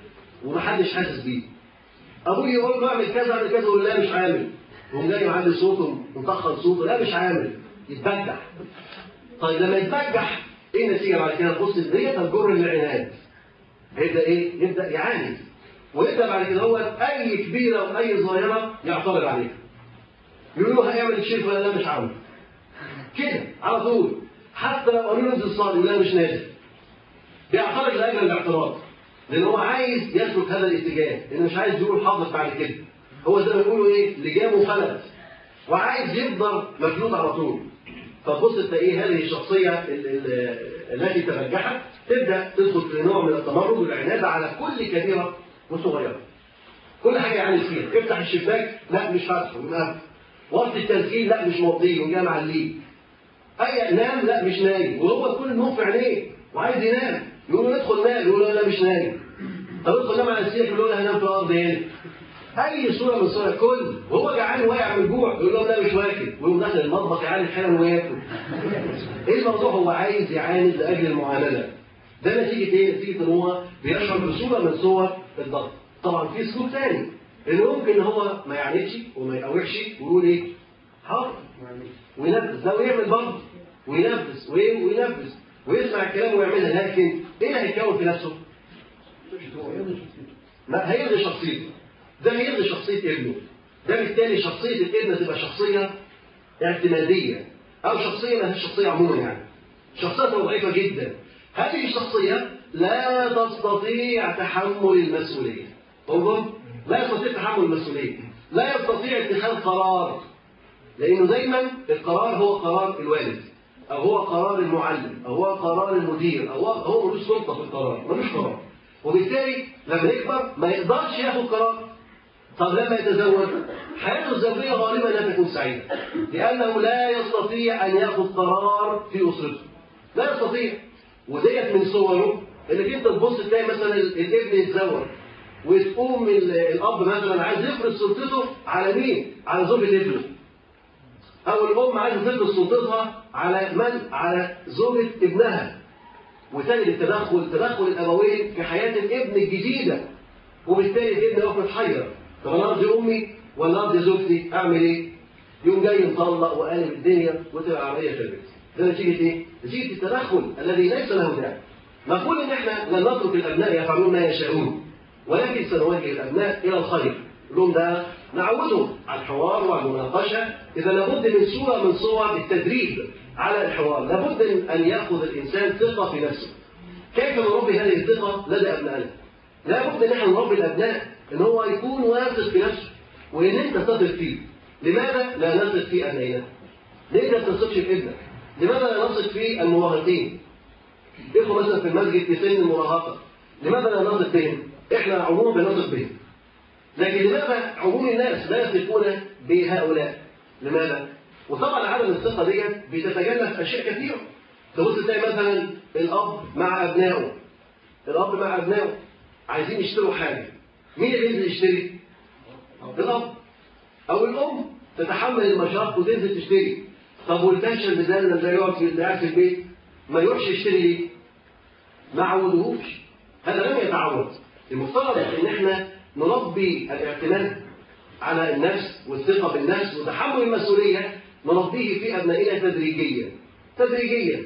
ومحدش حاسس بيه. أبوي يقول له اعمل كذا اعمل كذا يقول لا مش عامل. يقوم جاي معلي صوته ومطخن صوته لا مش عامل. يتبجح. طيب لما يتبجح إيه النتيجة بعد كده؟ تبص ديت هتجر للعناد هيبدأ إيه؟ يبدأ يعاند ويبدأ بعد كده هو اي كبيرة وأي صغيرة يعترض عليها. يقول له هيعمل الشيء ولا لا؟ مش عامل. كده على طول. حتى لو قالوا له انزل لا مش نازل بيعترض لأجل الاعتراض. لأن هو عايز يسلك هذا الاتجاه. لأنه مش عايز يقول حاضر بعد كده. هو زي ما بيقولوا إيه؟ لجامه فلت وعايز يفضل مفلوت على طول. فتبص تلاقيه هذه الشخصية ال- ال- التي تبجحت تبدأ تدخل في نوع من التمرد والعناد على كل كبيرة وصغيرة. كل حاجة يعني فيها. افتح الشباك لا مش فاتحه من قبل. وقت التسجيل لا مش موطيه وجاي معليه اي نام لا مش نايم. وهو كل النوم في عينيه وعايز ينام. يقول له ندخل نام. يقول له لا مش نايم. طب ادخل نام على السرير يقول له هنام في الأرض هنا. أي صورة من صور الكل وهو جعان واقع من الجوع. يقول لهم لا مش واكل. ويقوم داخل المطبخ يعاني حالا وياكل إيه الموضوع؟ هو عايز يعاند لأجل المعاملة. ده نتيجة إيه؟ نتيجة إن هو بيشعر بصوره من صور الضغط. طبعا في سلوك ثاني إن ممكن هو ما يعاندش وما يقاوحش ويقول إيه؟ حاضر وينفذ. ده ويعمل برضه. وينفذ؟ وينفذ. ويسمع الكلام ويعملها. لكن إيه اللي هيتكون في نفسه؟ ما هيلغي شخصيته. ده هيلغي شخصية ابنه. ده بالتالي شخصية الابن تبقى شخصية اعتمادية أو شخصية ما هي شخصية عموما يعني. شخصية ضعيفة جدا. هذه الشخصية لا تستطيع تحمل المسؤولية. انظر لا يستطيع تحمل المسؤولية. لا يستطيع اتخاذ قرار. لأنه دايما القرار هو قرار الوالد. أو هو قرار المعلم أو هو قرار المدير أو هو ملوش سلطة في القرار ملوش قرار. وبالتالي لما يكبر ما يقدرش ياخد قرار. طب لما يتزوج؟ حياته الزوجية غالبا لا تكون سعيدة لأنه لا يستطيع أن ياخد قرار في أسرته. لا يستطيع. وديت من صوره إنك أنت تبص تلاقي مثلا الابن يتزوج وتقوم ال- الأب مثلا عايز يفرض سلطته على مين؟ على زوجة ابنه أو الأم عايزة تفرض سلطتها على من؟ على زوجة ابنها وتجد التدخل تدخل الأبوين في حياة الابن الجديدة وبالتالي الابن يقف متحير طب أنا أرضي أمي ولا أرضي زوجتي أعمل إيه؟ يوم جاي مطلق وقالب الدنيا وتبقى عملية في البيت ده نتيجة إيه؟ نتيجة التدخل الذي ليس له داعي نقول إن إحنا لن نترك الأبناء يفعلون ما يشاءون ولكن سنوجه الأبناء إلى الخير لهم ده نعودهم على الحوار وعلى المناقشه إذا لابد من صورة من صور التدريب على الحوار. لابد من أن يأخذ الإنسان ثقة في نفسه. كيف نربي هذه الثقة؟ لدى أبنائنا. لابد ان إحنا نربي الأبناء إن هو يكون واثق في نفسه وإن أنت تثق فيه. لماذا لا نثق في أبنائنا؟ ليه ما تثقش في ابنك؟ لماذا لا نثق في المراهقين؟ إخوة مثلا في المسجد في سن المراهقة. لماذا لا نثق بهم؟ إحنا عموما بنثق بهم. لكن لماذا عموم الناس لا يثقون بهؤلاء؟ لماذا؟ وطبعا عدم الثقة ديت بتتجلى في اشياء كثيره تبص تلاقي مثلا الأب مع أبنائه. الأب مع أبنائه عايزين يشتروا حاجة. مين اللي ينزل يشتري؟ الأب. أو الأم تتحمل المشاق وتنزل تشتري. طب والباشا المزال اللي يقعد في في البيت ما يروحش يشتري ليه؟ ما عودوهوش هذا لم يتعود المفترض إن إحنا نربي الاعتماد على النفس والثقة بالنفس وتحمل المسؤولية نربيه في أبنائنا تدريجيا تدريجيا.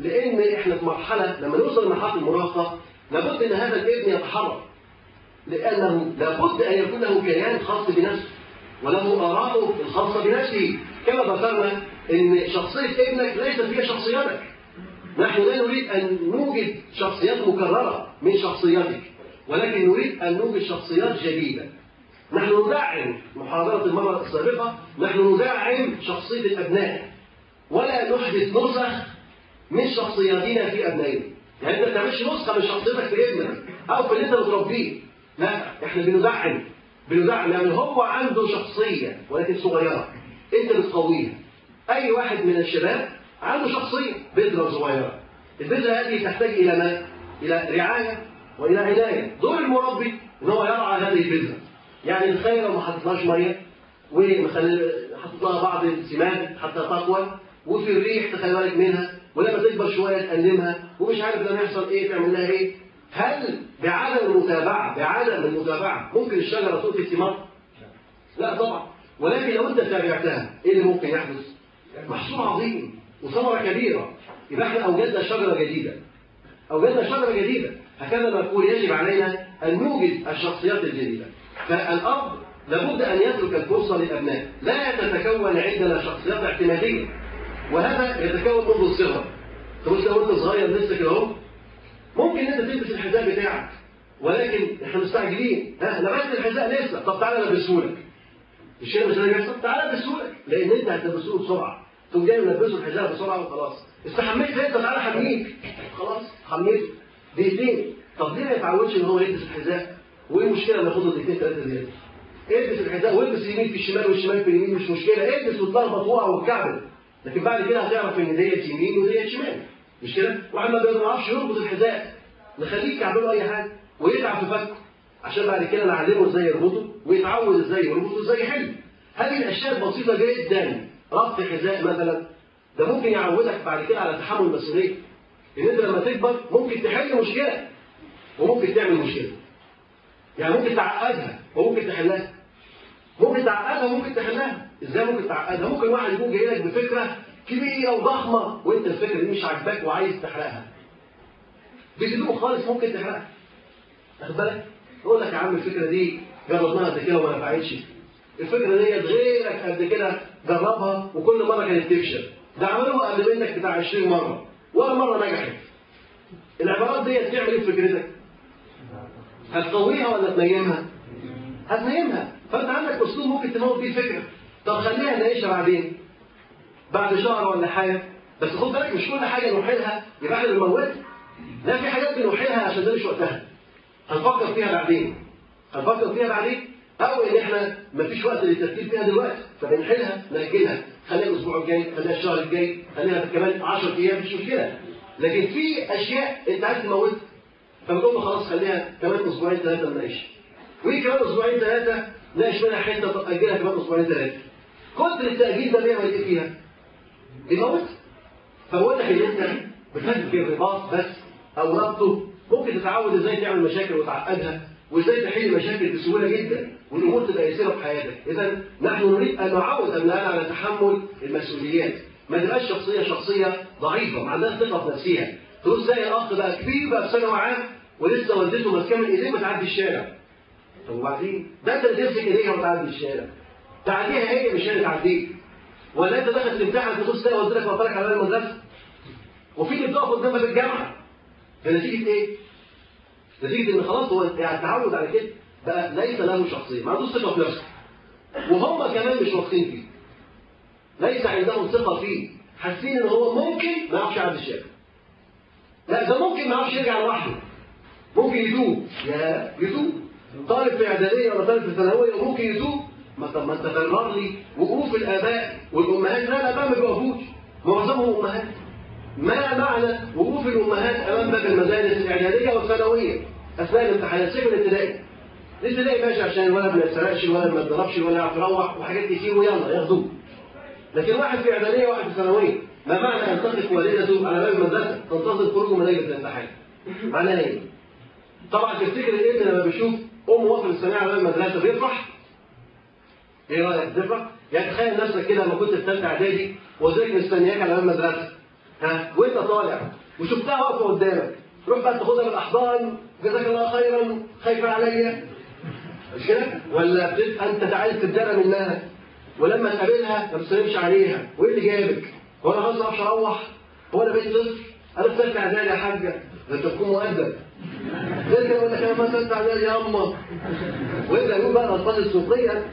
لأن إحنا في مرحلة لما نوصل لمرحلة المراهقة لابد إن هذا الابن يتحرك. لأنه لابد أن يكون له كيان خاص بنفسه وله آراءه الخاصة بنفسه. كما ذكرنا إن شخصية ابنك ليست هي شخصيتك. نحن لا نريد أن نوجد شخصيات مكررة من شخصيتك ولكن نريد أن نوجد شخصيات جديدة. نحن ندعم محاضرة المرة السابقة نحن ندعم شخصية الأبناء. ولا نحدث نسخ من شخصياتنا في أبنائنا. يعني أنت ما تعملش نسخة من شخصيتك في ابنك أو في اللي أنت بتربيه. لا إحنا بندعم بندعم يعني هو عنده شخصية ولكن صغيرة. أنت بتقويها. أي واحد من الشباب عنده شخصية بذرة صغيرة. البذرة هذه تحتاج إلى ما؟ إلى رعاية. وإلى عناية دور المربي إن هو يرعى هذه البذرة يعني الخير لو ما حطيتلهاش مية وحطيت لها بعض السماد حتى تقوى وفي الريح تخلي بالك منها ولما تكبر شوية تقلمها ومش عارف لما يحصل إيه تعمل لها إيه. هل بعدم المتابعة بعدم المتابعة ممكن الشجرة تؤتي ثمار؟ لا طبعا. ولكن لو أنت تابعتها إيه اللي ممكن يحدث؟ محصول عظيم وثمرة كبيرة. يبقى إحنا أوجدنا شجرة جديدة. أوجدنا شجرة جديدة. هكذا نقول يجب علينا أن نوجد الشخصيات الجديدة. فالأب لابد أن يترك الفرصة للأبناء لا تتكون عندنا شخصيات اعتمادية. وهذا يتكون منذ الصغر. تقول لو أنت صغير لسه كده أهو. ممكن أنت تلبس الحذاء بتاعك. ولكن إحنا مستعجلين. ها لبست الحذاء لسه طب تعالى لبسهولك الشيء مش بيحصل تعالى لبسهولك لأن أنت هتلبسه بسرعة. تقوم جاي ملبسه الحذاء بسرعة وخلاص. استحميت لسه تعالى حميك. خلاص حميته دقيقتين طب ليه ما يتعودش إن هو يلبس الحذاء؟ وإيه المشكلة لما ياخد دقيقتين ثلاثة زيادة؟ البس الحذاء والبس اليمين في الشمال والشمال في اليمين مش مشكلة. البس وتلخبط وقع واتكعبل لكن بعد كده هتعرف إن ديت يمين وديت شمال. مش كده؟ واحد ما بيعرفش يربط الحذاء. نخليه يكعبله اي حاجة ويتعب في فكه عشان بعد كده نعلمه إزاي يربطه ويتعود إزاي يربطه وازاي يحل. هذه الأشياء البسيطة جدا. ربط حذاء مثلا. ده ممكن يعودك بعد كده على تحمل المسؤوليه إن أنت لما تكبر ممكن تحل مشكلة وممكن تعمل مشكلة. يعني ممكن تعقدها وممكن تحلها. ممكن تعقدها وممكن تحلها. إزاي ممكن تعقدها؟ ممكن واحد يكون جاي لك بفكرة كبيرة وضخمة وأنت الفكرة دي مش عاجباك وعايز تحرقها. بهدوء خالص ممكن تحرقها. واخد بالك؟ يقول لك يا عم الفكرة دي جربناها قبل كده وما نفعتش. الفكرة ديت غيرك قبل كده جربها وكل مرة كانت تفشل. ده عملوها قبل منك بتاع 20 مرة. ولا مرة نجحت. العبارات ديت تعمل إيه في فكرتك؟ هتقويها ولا تنيمها؟ هتنيمها. فأنت عندك أسلوب ممكن تموت بيه الفكرة طب خليها نعيشها بعدين. بعد شهر ولا حاجة. بس خد بالك مش كل حاجة نوحلها يبقى إحنا بنموتها. لا في حاجات بنوحلها عشان ده مش وقتها. هنفكر فيها بعدين. هنفكر فيها بعدين. أو إن إحنا مفيش وقت للتفكير فيها دلوقتي فبنحلها نأجلها. خليها الأسبوع الجاي خليها الشهر الجاي خليها كمان 10 أيام مش مشكلة. لكن في أشياء أنت عايز تموتها فبتقول خلاص خليها كمان أسبوعين ثلاثة نناقش ويجي كمان أسبوعين ثلاثة ناقش منها حتة تأجلها كمان أسبوعين ثلاثة. كتر التأجيل ده بيعمل إيه فيها؟ بيموتها فبقول لك إن أنت بتفكر الرباط بس أو ربطه. ممكن تتعود إزاي تعمل مشاكل وتعقدها وإزاي تحل مشاكل بسهولة جدا. والامور تبقى يسيره في حياتك. اذا نحن نريد أن نعود ابنائنا على تحمل المسؤوليات. ما تبقاش شخصية شخصية ضعيفة ما عندهاش ثقة في نفسها. تقول زي الأخ بقى كبير بقى في ثانوي عام ولسه والدته ماسكاه من إيديه بتعدي الشارع. طب وبعدين؟ ده اللي تمسك إيديها وتعدي الشارع. تعديها هي مش هي تعديك ولا أنت داخل تمتحن تبص تلاقي والدتك وطلعك على باب المدرسة؟ وفي اللي بتقف قدامك في الجامعة. فنتيجة إيه؟ نتيجة إن خلاص هو يعني تعود على كده. بقى ليس له شخصية ما عندوش ثقة في نفسه. وهم كمان مش واثقين فيه. ليس عندهم ثقة فيه. حاسين إن هو ممكن ما يعرفش يعدي الشارع. لا ده ممكن ما يعرفش يرجع لوحده. ممكن يتوب. يا يتوب. طالب في إعدادية ولا طالب في ثانوية وممكن يتوب. ما طب ما انت برر لي. وقوف الآباء والأمهات. لا الاباء ما بيقفوش معظمهم أمهات. ما معنى وقوف الأمهات أمام باب المدارس الإعدادية والثانوية؟ أثناء الامتحانات سيب الابتدائي. الابتدائي ماشي عشان الولد ما يسرقش الولد ما يتضربش الولد يعرف يروح وحاجات كتير ويلا ياخدوه. لكن واحد في إعدادية وواحد في ثانوية ما معنى أن تقف والدته؟ على باب المدرسة تنتظر خروجه من ليله الامتحان معناها إيه؟ طبعا تفتكر الابن لما بيشوف امه واقفه مستنيه على باب المدرسة بيفرح؟ إيه رأيك؟ تفرح؟ يعني تخيل نفسك كده لما كنت في ثالثه إعدادي وزيك مستنياك على باب المدرسة. ها؟ وأنت طالع وشفتها واقفة قدامك. روح بقى تاخدها بالأحضان. جزاك الله خيرا. خايفة عليا. مش كده؟ ولا بتبقى أنت عايز تتدرى منها ولما تقابلها ما بتسلمش عليها وإيه اللي جابك؟ هو أنا خلاص أعرفش أروح؟ هو أنا بقيت طفل؟ أنا في ثالثه اعدادي يا حاجة ده أنت تكون مؤدب غير كده أنا في ثالثه اعدادي يا اما ويبدا يقول بقى الأطفال السوقيه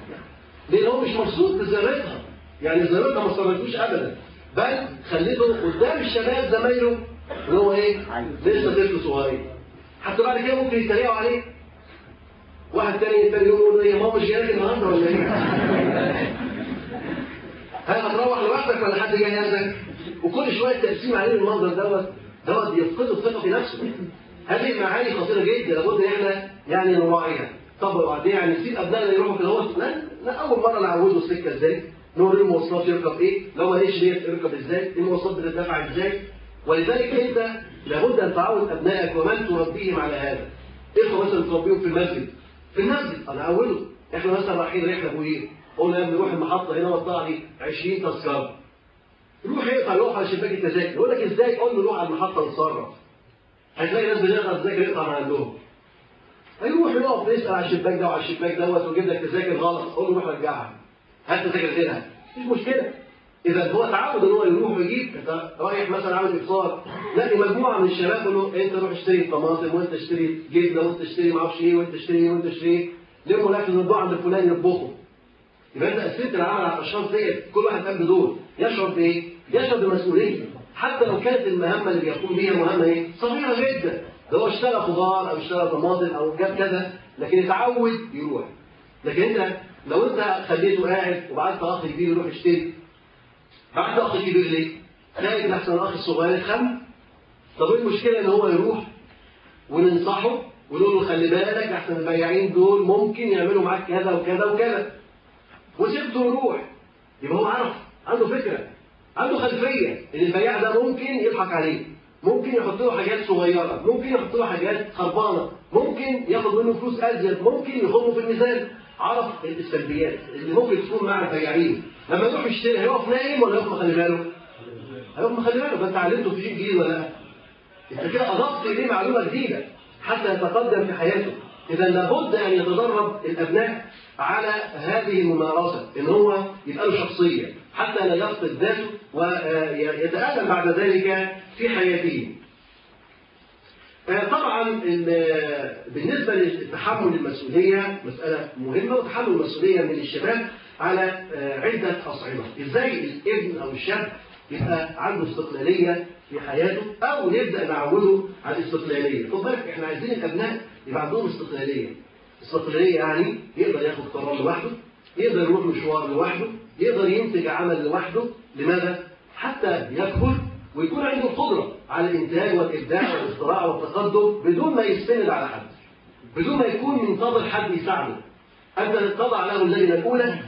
لأن هو مش مبسوط بذرتها يعني ذرتها ما صرفتوش ابدا بل خليته قدام الشباب زمايله ان هو إيه؟ لسه طفل صغير حتى بعد كده ممكن يتريقوا عليه واحد تاني يوم يقول يا ماما مش جايلك النهارده ولا إيه؟ هل هتروح لوحدك ولا حد جاي ياخدك؟ وكل شوية تقسيم عليه المنظر دوت دوت يفقده الثقة في نفسه. هذه معاني خطيرة جدا لابد إن إحنا يعني نراعيها. طب وبعدين يعني نسيب أبنائنا يروحوا كده هو لا لا أول مرة نعوده السكة إزاي؟ نوريه المواصلات يركب إيه؟ لو ما ليش يركب إزاي؟ المواصلات بتدفع إزاي؟ ولذلك أنت لابد أن تعود أبنائك ومن تربيهم على هذا. إخوة مثلا تربيهم في المسجد. في المسجد أنا اعوده. إحنا مثلا رايحين رحلة أبو إيه؟ قلنا يا ابني روح المحطة هنا وطلع لي 20 تذكرة. روح يقطع يقف على شباك التذاكر، يقول لك إزاي؟ قول له روح على المحطة وتصرف. هتلاقي ناس بتقطع التذاكر يقطع من عندهم. هيروح يقف يسال على الشباك ده وعلى الشباك دوت ويجيب لك تذاكر غلط، قول له روح رجعها. هات تذاكر غيرها. مفيش مشكلة. إذا هو تعود إن هو يروح ويجيب انت رايح مثلا عامل افطار تلاقي مجموعة من الشباب يقول له أنت روح اشتري طماطم وأنت اشتري جبنة وأنت اشتري ما أعرفش إيه وأنت اشتري إيه وأنت اشتري إيه لموا الاكل من عند فلان يطبخه يبقى أنت قسمت العمل على الاشخاص ديت كل واحد قام بدور يشعر بايه؟ يشعر بمسؤوليه حتى لو كانت المهمة اللي بيقوم بيها مهمة إيه؟ صغيره جدا ده هو اشترى خضار أو اشترى طماطم أو جاب كذا لكن يتعود يروح لكن أنت لو أنت خليته قاعد وبعت اخ كبير يروح يشتري بعت اخ كبير ليه؟ خايف لحسن الاخ الصغير يتخم طب إيه المشكلة إن هو يروح وننصحه ونقول له خلي بالك أحسن البياعين دول ممكن يعملوا معاك كذا وكذا وكذا وسيبته يروح يبقى هو عرف عنده فكرة عنده خلفية إن البياع ده ممكن يضحك عليه ممكن يحط له حاجات صغيرة ممكن يحط له حاجات خربانة ممكن ياخد منه فلوس أزيد ممكن يخمه في الميزان عرف السلبيات اللي ممكن تكون مع البياعين لما يروح يشتري هيقف نايم ولا يقف مخلي باله؟ هيقف مخلي باله فانت علمته في شيء جديد ولا لا؟ انت كده اضفت اليه معلومة جديدة حتى يتقدم في حياته إذا لابد أن يتدرب الأبناء على هذه الممارسة إن هو يبقى له شخصية حتى لا يفقد ذاته ويتألم بعد ذلك في حياته طبعا بالنسبة لتحمل المسؤولية مسألة مهمة وتحمل المسؤولية من الشباب على عدة اصعده إزاي الابن أو الشاب يبقى عنده استقلالية في حياته أو نبدا نعوده على الاستقلالية؟ خد بالك إحنا عايزين الأبناء يبقى عندهم استقلالية. استقلالية يعني يقدر ياخد قرار لوحده يقدر يروح مشوار لوحده يقدر ينتج عمل لوحده. لماذا؟ حتى يكبر ويكون عنده القدره على الانتاج والإبداع والاختراع والتقدم بدون ما يستند على حد. بدون ما يكون منتظر حد يساعده. انت تضع له اللجنه الاولى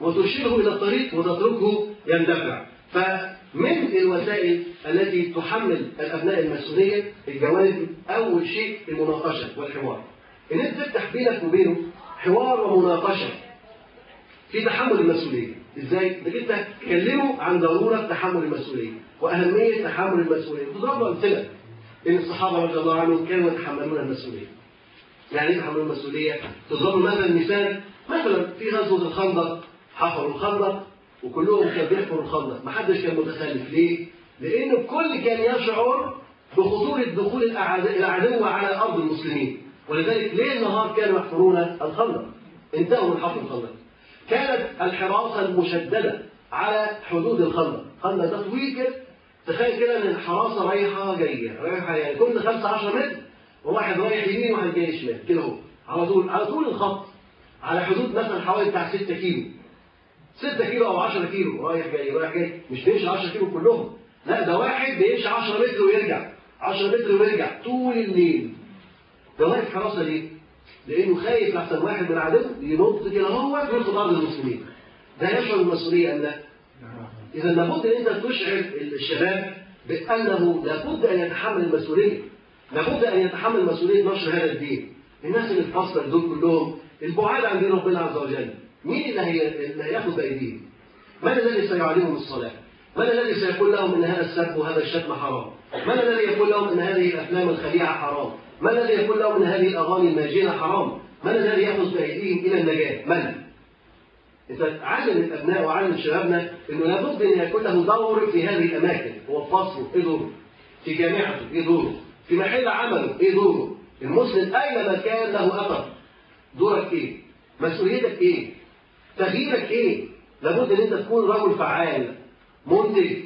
وترشده إلى الطريق وتتركه يندفع. فمن الوسائل التي تحمل الأبناء المسؤولية الجوانب أول شيء المناقشة والحوار. إن أنت تفتح بينك وبينه حوار ومناقشة في تحمل المسؤولية. إزاي؟ إنك أنت تكلمه عن ضرورة تحمل المسؤولية. وأهمية تحمل المسؤوليه تضرب له أمثلة. إن الصحابة رضي الله عنهم كانوا يتحملون المسؤوليه يعني إيه يتحملون المسؤولية؟ تضرب مثلا مثال. مثلا في غزوة الخندق حفروا الخندق وكلهم كانوا بيحفروا الخندق. ما حدش كان متخلف. ليه؟ لأن الكل كان يشعر بخطوره دخول العدو على أرض المسلمين. ولذلك ليل نهار كانوا يحفرون الخندق. انتهوا من حفر الخندق. كانت الحراسة المشددة على حدود الخندق. الخندق ده طويل كده تخيل كده إن الحراسة رايحة جاية رايحة يعني كل 15 متر وواحد رايح يمين وواحد جاي شمال كده أهو. على طول على طول الخط. على حدود مثلا حوالي بتاع 6 كيلو. 6 كيلو أو 10 كيلو رايح جاي رايح جاي. مش بيمشي 10 كيلو كلهم. لا ده واحد بيمشي 10 متر ويرجع. 10 متر ويرجع طول الليل. ده واقف حراسة ليه؟ لأنه خايف لحسن واحد من العدو ينط كده هو وياخد ارض المسلمين. ده يشعر بالمسؤوليه ام إذا لابد أن أنت تشعر الشباب بأنه لابد أن يتحمل المسؤولية لابد أن يتحمل مسؤولية نشر هذا الدين الناس اللي مصر دول كلهم البعاد عن دين ربنا عز وجل مين اللي هي اللي هياخد بأيديهم؟ من الذي سيعلمهم الصلاة؟ من الذي سيقول لهم إن هذا السب وهذا الشتم حرام؟ من الذي يقول لهم إن هذه الأفلام الخليعة حرام؟ من الذي يقول لهم إن هذه الأغاني الماجنه حرام؟ من الذي يأخذ بأيديهم إلى النجاة؟ من؟ إذا علم الأبناء وعلم شبابنا إنه لابد أن يكون له دور في هذه الأماكن، هو في فصله إيه دوره؟ في جامعته إيه دوره؟ في محل عمله إيه دوره؟ المسلم اينما كان له اثر دورك إيه؟ مسؤوليتك إيه؟ تغييرك إيه؟ لابد أن أنت تكون رجل فعال منتج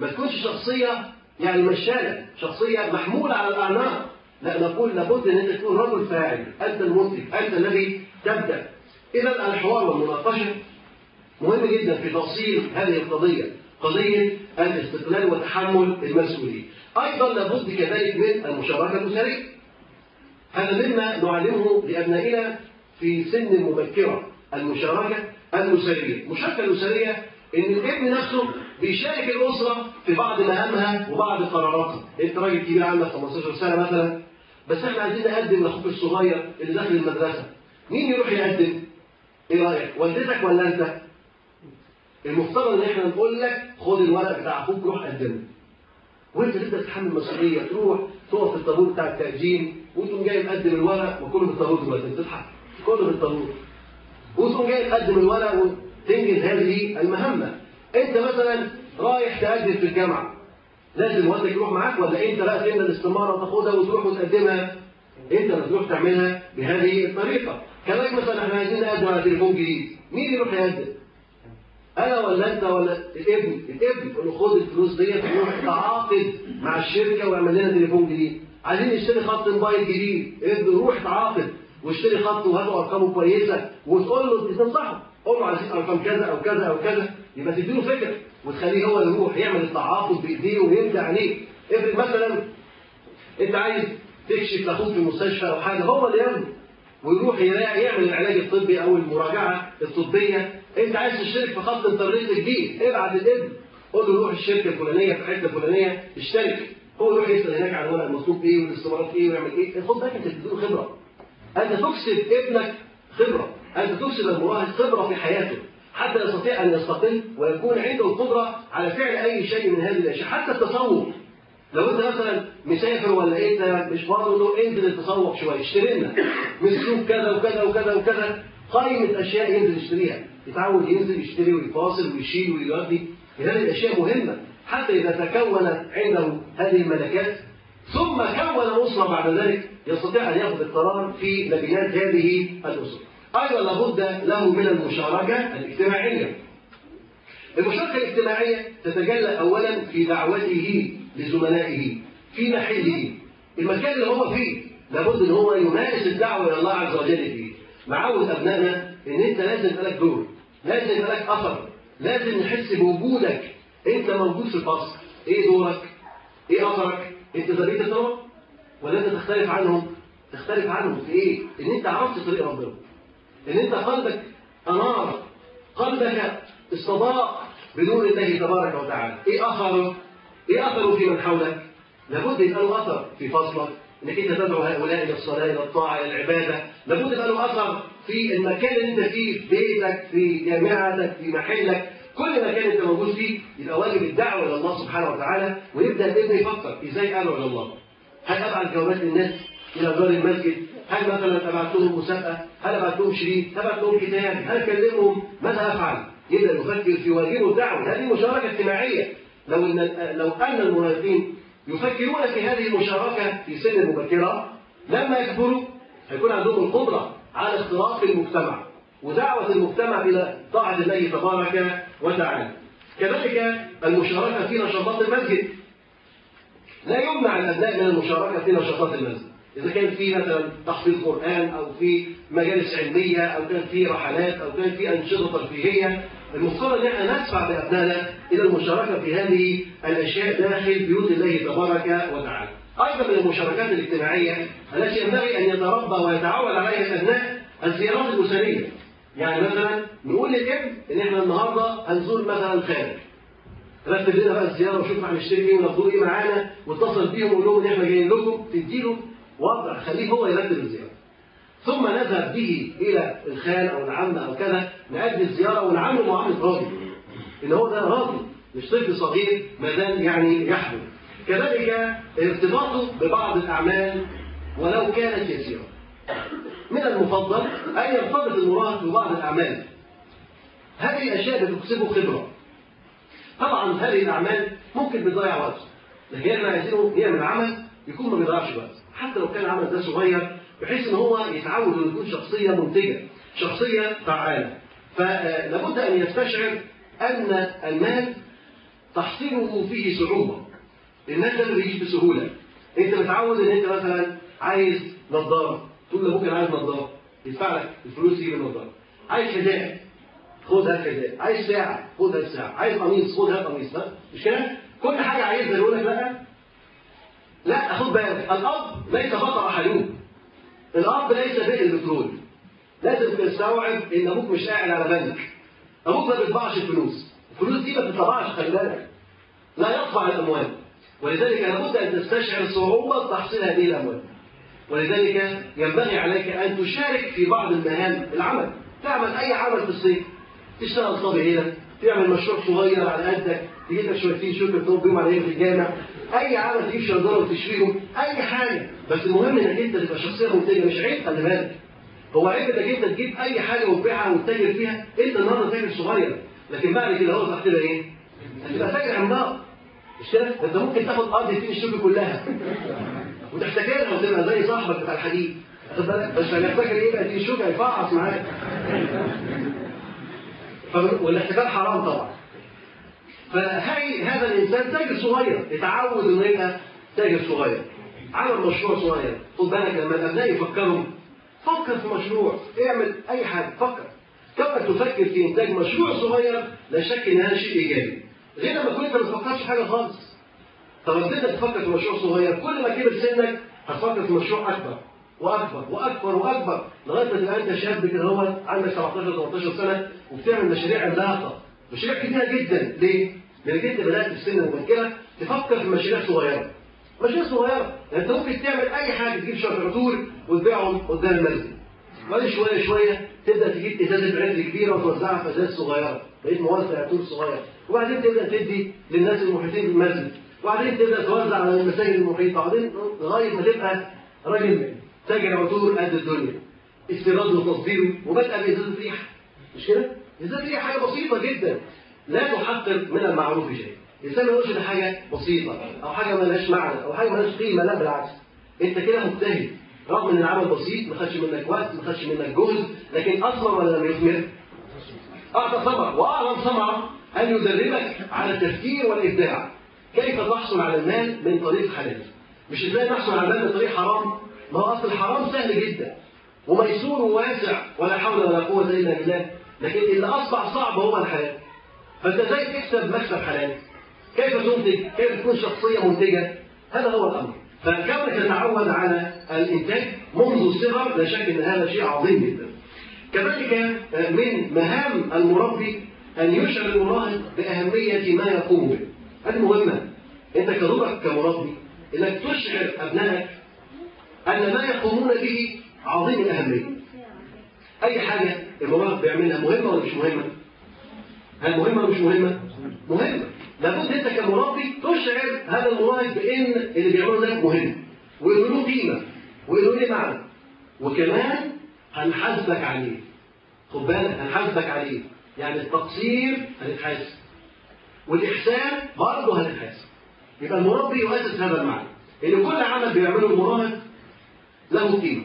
ما تكونش شخصية يعني مشانة شخصية محمولة على الاعناق لا نقول لابد أن أنت تكون رجل فاعل أنت المنتج أنت الذي تبدأ إذا الحوار والمناقشة مهم جدا في تفصيل هذه القضية قضية الاستقلال وتحمل المسؤوليه أيضا لابد كذلك من المشاركة الأسرية. هذا مما نعلمه لابنائنا في سن مبكرة المشاركة الأسرية. المشاركه الأسرية إن الابن نفسه بيشارك الأسرة في بعض مهامها وبعض قراراتها. أنت راجل كبير عندك 15 سنة مثلا. بس إحنا عايزين نقدم لأخوك الصغير اللي داخل المدرسة. مين يروح يقدم؟ إيه رأيك؟ والدتك ولا أنت؟ المفترض إن إحنا نقول لك خد الورق بتاع أخوك روح قدمه. وأنت تبدا تتحمل مسؤوليه تروح تقف في الطابور بتاع التقديم وتقوم جاي مقدم الورق وكله في الطابور دلوقتي بتضحك. كله في الطابور. وتقوم جاي تقدم الورق وتنجز هذه المهمة. أنت مثلا رايح تقدم في الجامعة لازم والدك يروح معاك ولا أنت بقى تملى الاستمارة وتاخدها وتروح وتقدمها؟ أنت اللي تروح تعملها بهذه الطريقة. كذلك مثلا إحنا عايزين نقدم على تليفون جديد. مين يروح يقدم؟ أنا ولا أنت ولا الابن الابن يقول له خد الفلوس ديت وروح تعاقد مع الشركة واعمل لنا تليفون جديد. عايزين نشتري خط موبايل جديد. ابن روح تعاقد واشتري خط وهاته ارقامه كويسة وتقول له تنصحه قول له عايزين أرقام كذا أو كذا أو كذا. يبقى تديله فكرة وتخليه هو يروح يعمل التعاقد بإيديه ويمضي عليه افرض مثلا أنت عايز تكشف لاخوك في المستشفى أو حاجة هو اللي يمضي ويروح يعمل العلاج الطبي أو المراجعة الطبية. انت عايز تشترك في خط انترنت جديد ابعت الابن قول له روح الشركة الفلانية في الحته الفلانيه اشترك. هو يروح يسأل هناك عن الورق المطلوب إيه والاستمارات إيه ويعمل إيه. خد بالك انت بتديله خبرة. أنت تكسب ابنك خبرة. أنت تكسب المراهق خبرة في حياته. حتى يستطيع أن يستقل ويكون عنده القدرة على فعل أي شيء من هذه الأشياء حتى التسوق لو أنت مثلا مسافر ولا أنت مش له انزل التسوق شوية اشتري لنا. مسلوب كذا وكذا وكذا وكذا. قائمة أشياء ينزل يشتريها. يتعود ينزل يشتري ويفاصل ويشيل ويودي. هذه الأشياء مهمة. حتى إذا تكون عنده هذه الملكات ثم كون أسرة بعد ذلك يستطيع أن يأخذ القرار في لبنات هذه الأسرة. أيضا لابد له من المشاركة الاجتماعية. المشاركة الاجتماعية تتجلى أولا في دعوته لزملائه في محله. المكان اللي هو فيه لابد إن هو يمارس الدعوة إلى الله عز وجل فيه. معود أبنائنا إن أنت لازم يبقى لك دور لازم يبقى لك أثر لازم نحس بوجودك أنت موجود في الفصل إيه دورك؟ إيه أثرك؟ أنت ذرية الثروة؟ ولا أنت تختلف عنهم؟ تختلف عنهم في إيه؟ إن أنت عرفت طريق ربنا إن أنت قلبك أنار قلبك استضاء بنور الله تبارك وتعالى إيه أثره إيه أثره في من حولك لابد يبقى له أثر في فصلك إنك أنت تدعو هؤلاء إلى الصلاة إلى الطاعة إلى العبادة لابد يبقى له اثر في المكان اللي أنت فيه في بيتك في جامعتك في محلك كل مكان أنت موجود فيه يبقى واجب الدعوة إلى الله سبحانه وتعالى ويبدأ الإبن يفكر إزاي ادعو إلى الله. هل ابعت جوابات للناس إلى جار المسجد؟ هل مثلا ابعت لهم مسابقة؟ هل ابعت لهم شريط؟ هل ابعت لهم كتاب؟ هل أكلمهم؟ ماذا أفعل؟ يبدأ يفكر في واجبه الدعوة. هذه مشاركة اجتماعية. لو ان لو أن المراهقين يفكرون في هذه المشاركة في سن مبكره لما يكبروا هيكون عندهم القدرة على اختراق المجتمع ودعوة المجتمع إلى طاعة الله تبارك وتعالى. كذلك المشاركة في نشاطات المسجد. لا يمنع الابناء من المشاركة في نشاطات المسجد. إذا كان في مثلا تحفيظ قرآن أو في مجالس علمية أو كان في رحلات أو كان في أنشطة ترفيهيه المفترض أن إحنا ندفع بابنائنا إلى المشاركة في هذه الأشياء داخل بيوت الله تبارك وتعالى. أيضا من المشاركات الاجتماعية التي ينبغي أن يتربى ويتعود عليها الأبناء الزيارات الأسرية. يعني مثلا نقول للإبن إن إحنا النهارده هنزور مثلا خالد رتب لنا بقى الزيارة وشوف هنشتري إيه وناخدوه إيه معانا واتصل بيهم وقول لهم إن إحنا جايين لكم تديله وضع خليه هو يرتب الزيارة. ثم نذهب به إلى الخال أو العم أو كذا نأدي الزيارة ونعامله معامله راجل. إن هو ده راجل مش طفل صغير ما دام يعني يحمل. كذلك ارتباطه ببعض الأعمال ولو كانت يسيرة. من المفضل أن يرتبط المراهق ببعض الأعمال. هذه الأشياء بتكسبه خبرة. طبعا هذه الأعمال ممكن بتضيع وقت لكن إحنا عايزينه يعمل عمل يكون ما بيضيعش وقت حتى لو كان العمل ده صغير بحيث إن هو يتعود إنه يكون شخصية منتجة شخصية فعالة فلابد أن يستشعر أن المال تحصيله فيه صعوبة الناس ده ما بيجيش بسهولة. أنت متعود إن أنت مثلا عايز نظارة. تقول لأبوك أنا عايز نظارة. يدفع لك الفلوس تجيب النظارة. عايز حذاء خد هات حذاء. عايز ساعة خد هات ساعة. عايز قميص خد هات قميص. ها؟ مش كده؟ كل حاجة عايزها يقول لك لا لا خد بالك. الأب ليس بطل حيوب الأب ليس بئر البترول. لازم تستوعب إن أبوك مش قاعد على بنك. أبوك ما بيطبعش الفلوس الفلوس دي ما بتطبعش خلي بالك. لا يطبع الأموال. ولذلك لابد أن تستشعر صعوبة تحصيل هذه الأموال. ولذلك ينبغي عليك أن تشارك في بعض المهام العمل. تعمل أي عمل في الصيف. تشتغل صبي هنا. تعمل مشروع صغير على قدك. تجيب لك شويتين شوكه تقوم بيهم على في الجامع. أي عمل تجيب شجره وتشويهم أي حاجة. بس المهم إنك أنت تبقى شخصية منتجه مش عيب خلي بالك. هو عيب إنك أنت تجيب أي حاجة وتبيعها وتتاجر فيها. أنت النهارده تاجر صغير. لكن بعد كده هو تحت إيه؟ هتبقى تاجر عملاق. كده؟ انت ممكن تاخد ارض فين الشوكه كلها. وتحتكرها وتبقى زي صاحبك بتاع الحديد. واخد بالك؟ بس هنفتكر إيه بقى دي الشوكه هيفعص معاك. والاحتكار حرام طبعا. فهي هذا الإنسان تاجر صغير يتعود إنه يبقى تاجر صغير. عمل مشروع صغير. خد بالك لما الأبناء يفكروا فكر في مشروع اعمل أي حاجة فكر. كونك تفكر في إنتاج مشروع صغير لا شك ان هذا شيء إيجابي. غير لما تكون انت ما تفكرش في حاجة خالص؟ طب لما تفكر في مشروع صغير كل ما كبر سنك هتفكر في مشروع أكبر وأكبر وأكبر وأكبر لغاية ما تبقى انت شاب كده هو عندك 17 18 سنة وبتعمل مشاريع عملاقة. مشاريع كبيره جدا. ليه؟ لانك انت بدأت في سن مبكره تفكر في مشاريع صغيرة. مشاريع صغيرة. يعني انت ممكن تعمل أي حاجة تجيب شوية عطور وتبيعهم قدام المسجد. بعد شوية شوية تبدأ تجيب إزازة عطر كبيرة وتوزعها في ازاز صغيرة. بقيت موزع عطور صغير. وبعدين تبدأ تدي للناس المحيطين بالمسجد وبعدين تبدأ توزع على المساجد المحيطة. وبعدين لغاية ما تبقى راجل تاجر عطور قد الدنيا. استيراد وتصديره وبدأ بإزازة ريحة. مش كده؟ إزازة ريحة حاجة بسيطة جدا. لا تحقر من المعروف شيء. الإنسان ما يقولش ده حاجة بسيطة أو حاجة مالهاش معنى أو حاجة مالهاش قيمة. لا بالعكس. أنت كده مجتهد. رغم إن العمل بسيط ما خدش منك وقت ما خدش منك جهد لكن أثمر ولا لم يثمر؟ أعطى ثمر وأعظم ثمرة أن يدربك على التفكير والإبداع. كيف تحصل على المال من طريق حلال؟ مش إزاي تحصل على المال من طريق حرام؟ ما هو أصل الحرام سهل جدا وميسور وواسع ولا حول ولا قوة إلا بالله. لكن اللي أصبح صعب هو الحلال. فأنت إزاي تكسب مكسب حلال؟ كيف تنتج؟ كيف تكون شخصية منتجة؟ هذا هو الأمر. فكونك تتعود على الإنتاج منذ الصغر لا شك إن هذا شيء عظيم جدا كذلك من مهام المربي أن يشعر المراهق بأهمية ما يقوم به هذه مهمه انت كدورك كمربي إنك تشعر أبنائك أن ما يقومون به عظيم الأهمية أي حاجة المراهق بيعملها مهمة ولا مش مهمة؟ هل مهمة ولا مش مهمة؟ مهمة لابد أنت كمربي تشعر هذا المراهق بأن اللي بيعمله ده مهم. وإنه له قيمة وإنه له معنى؟ وكمان هنحاسبك عليه. خد بالك هنحاسبك عليه. يعني التقصير هنتحاسب. والإحسان برضه هنتحاسب. يبقى المربي يؤسس هذا المعنى. إن كل عمل بيعمله المراهق له قيمة.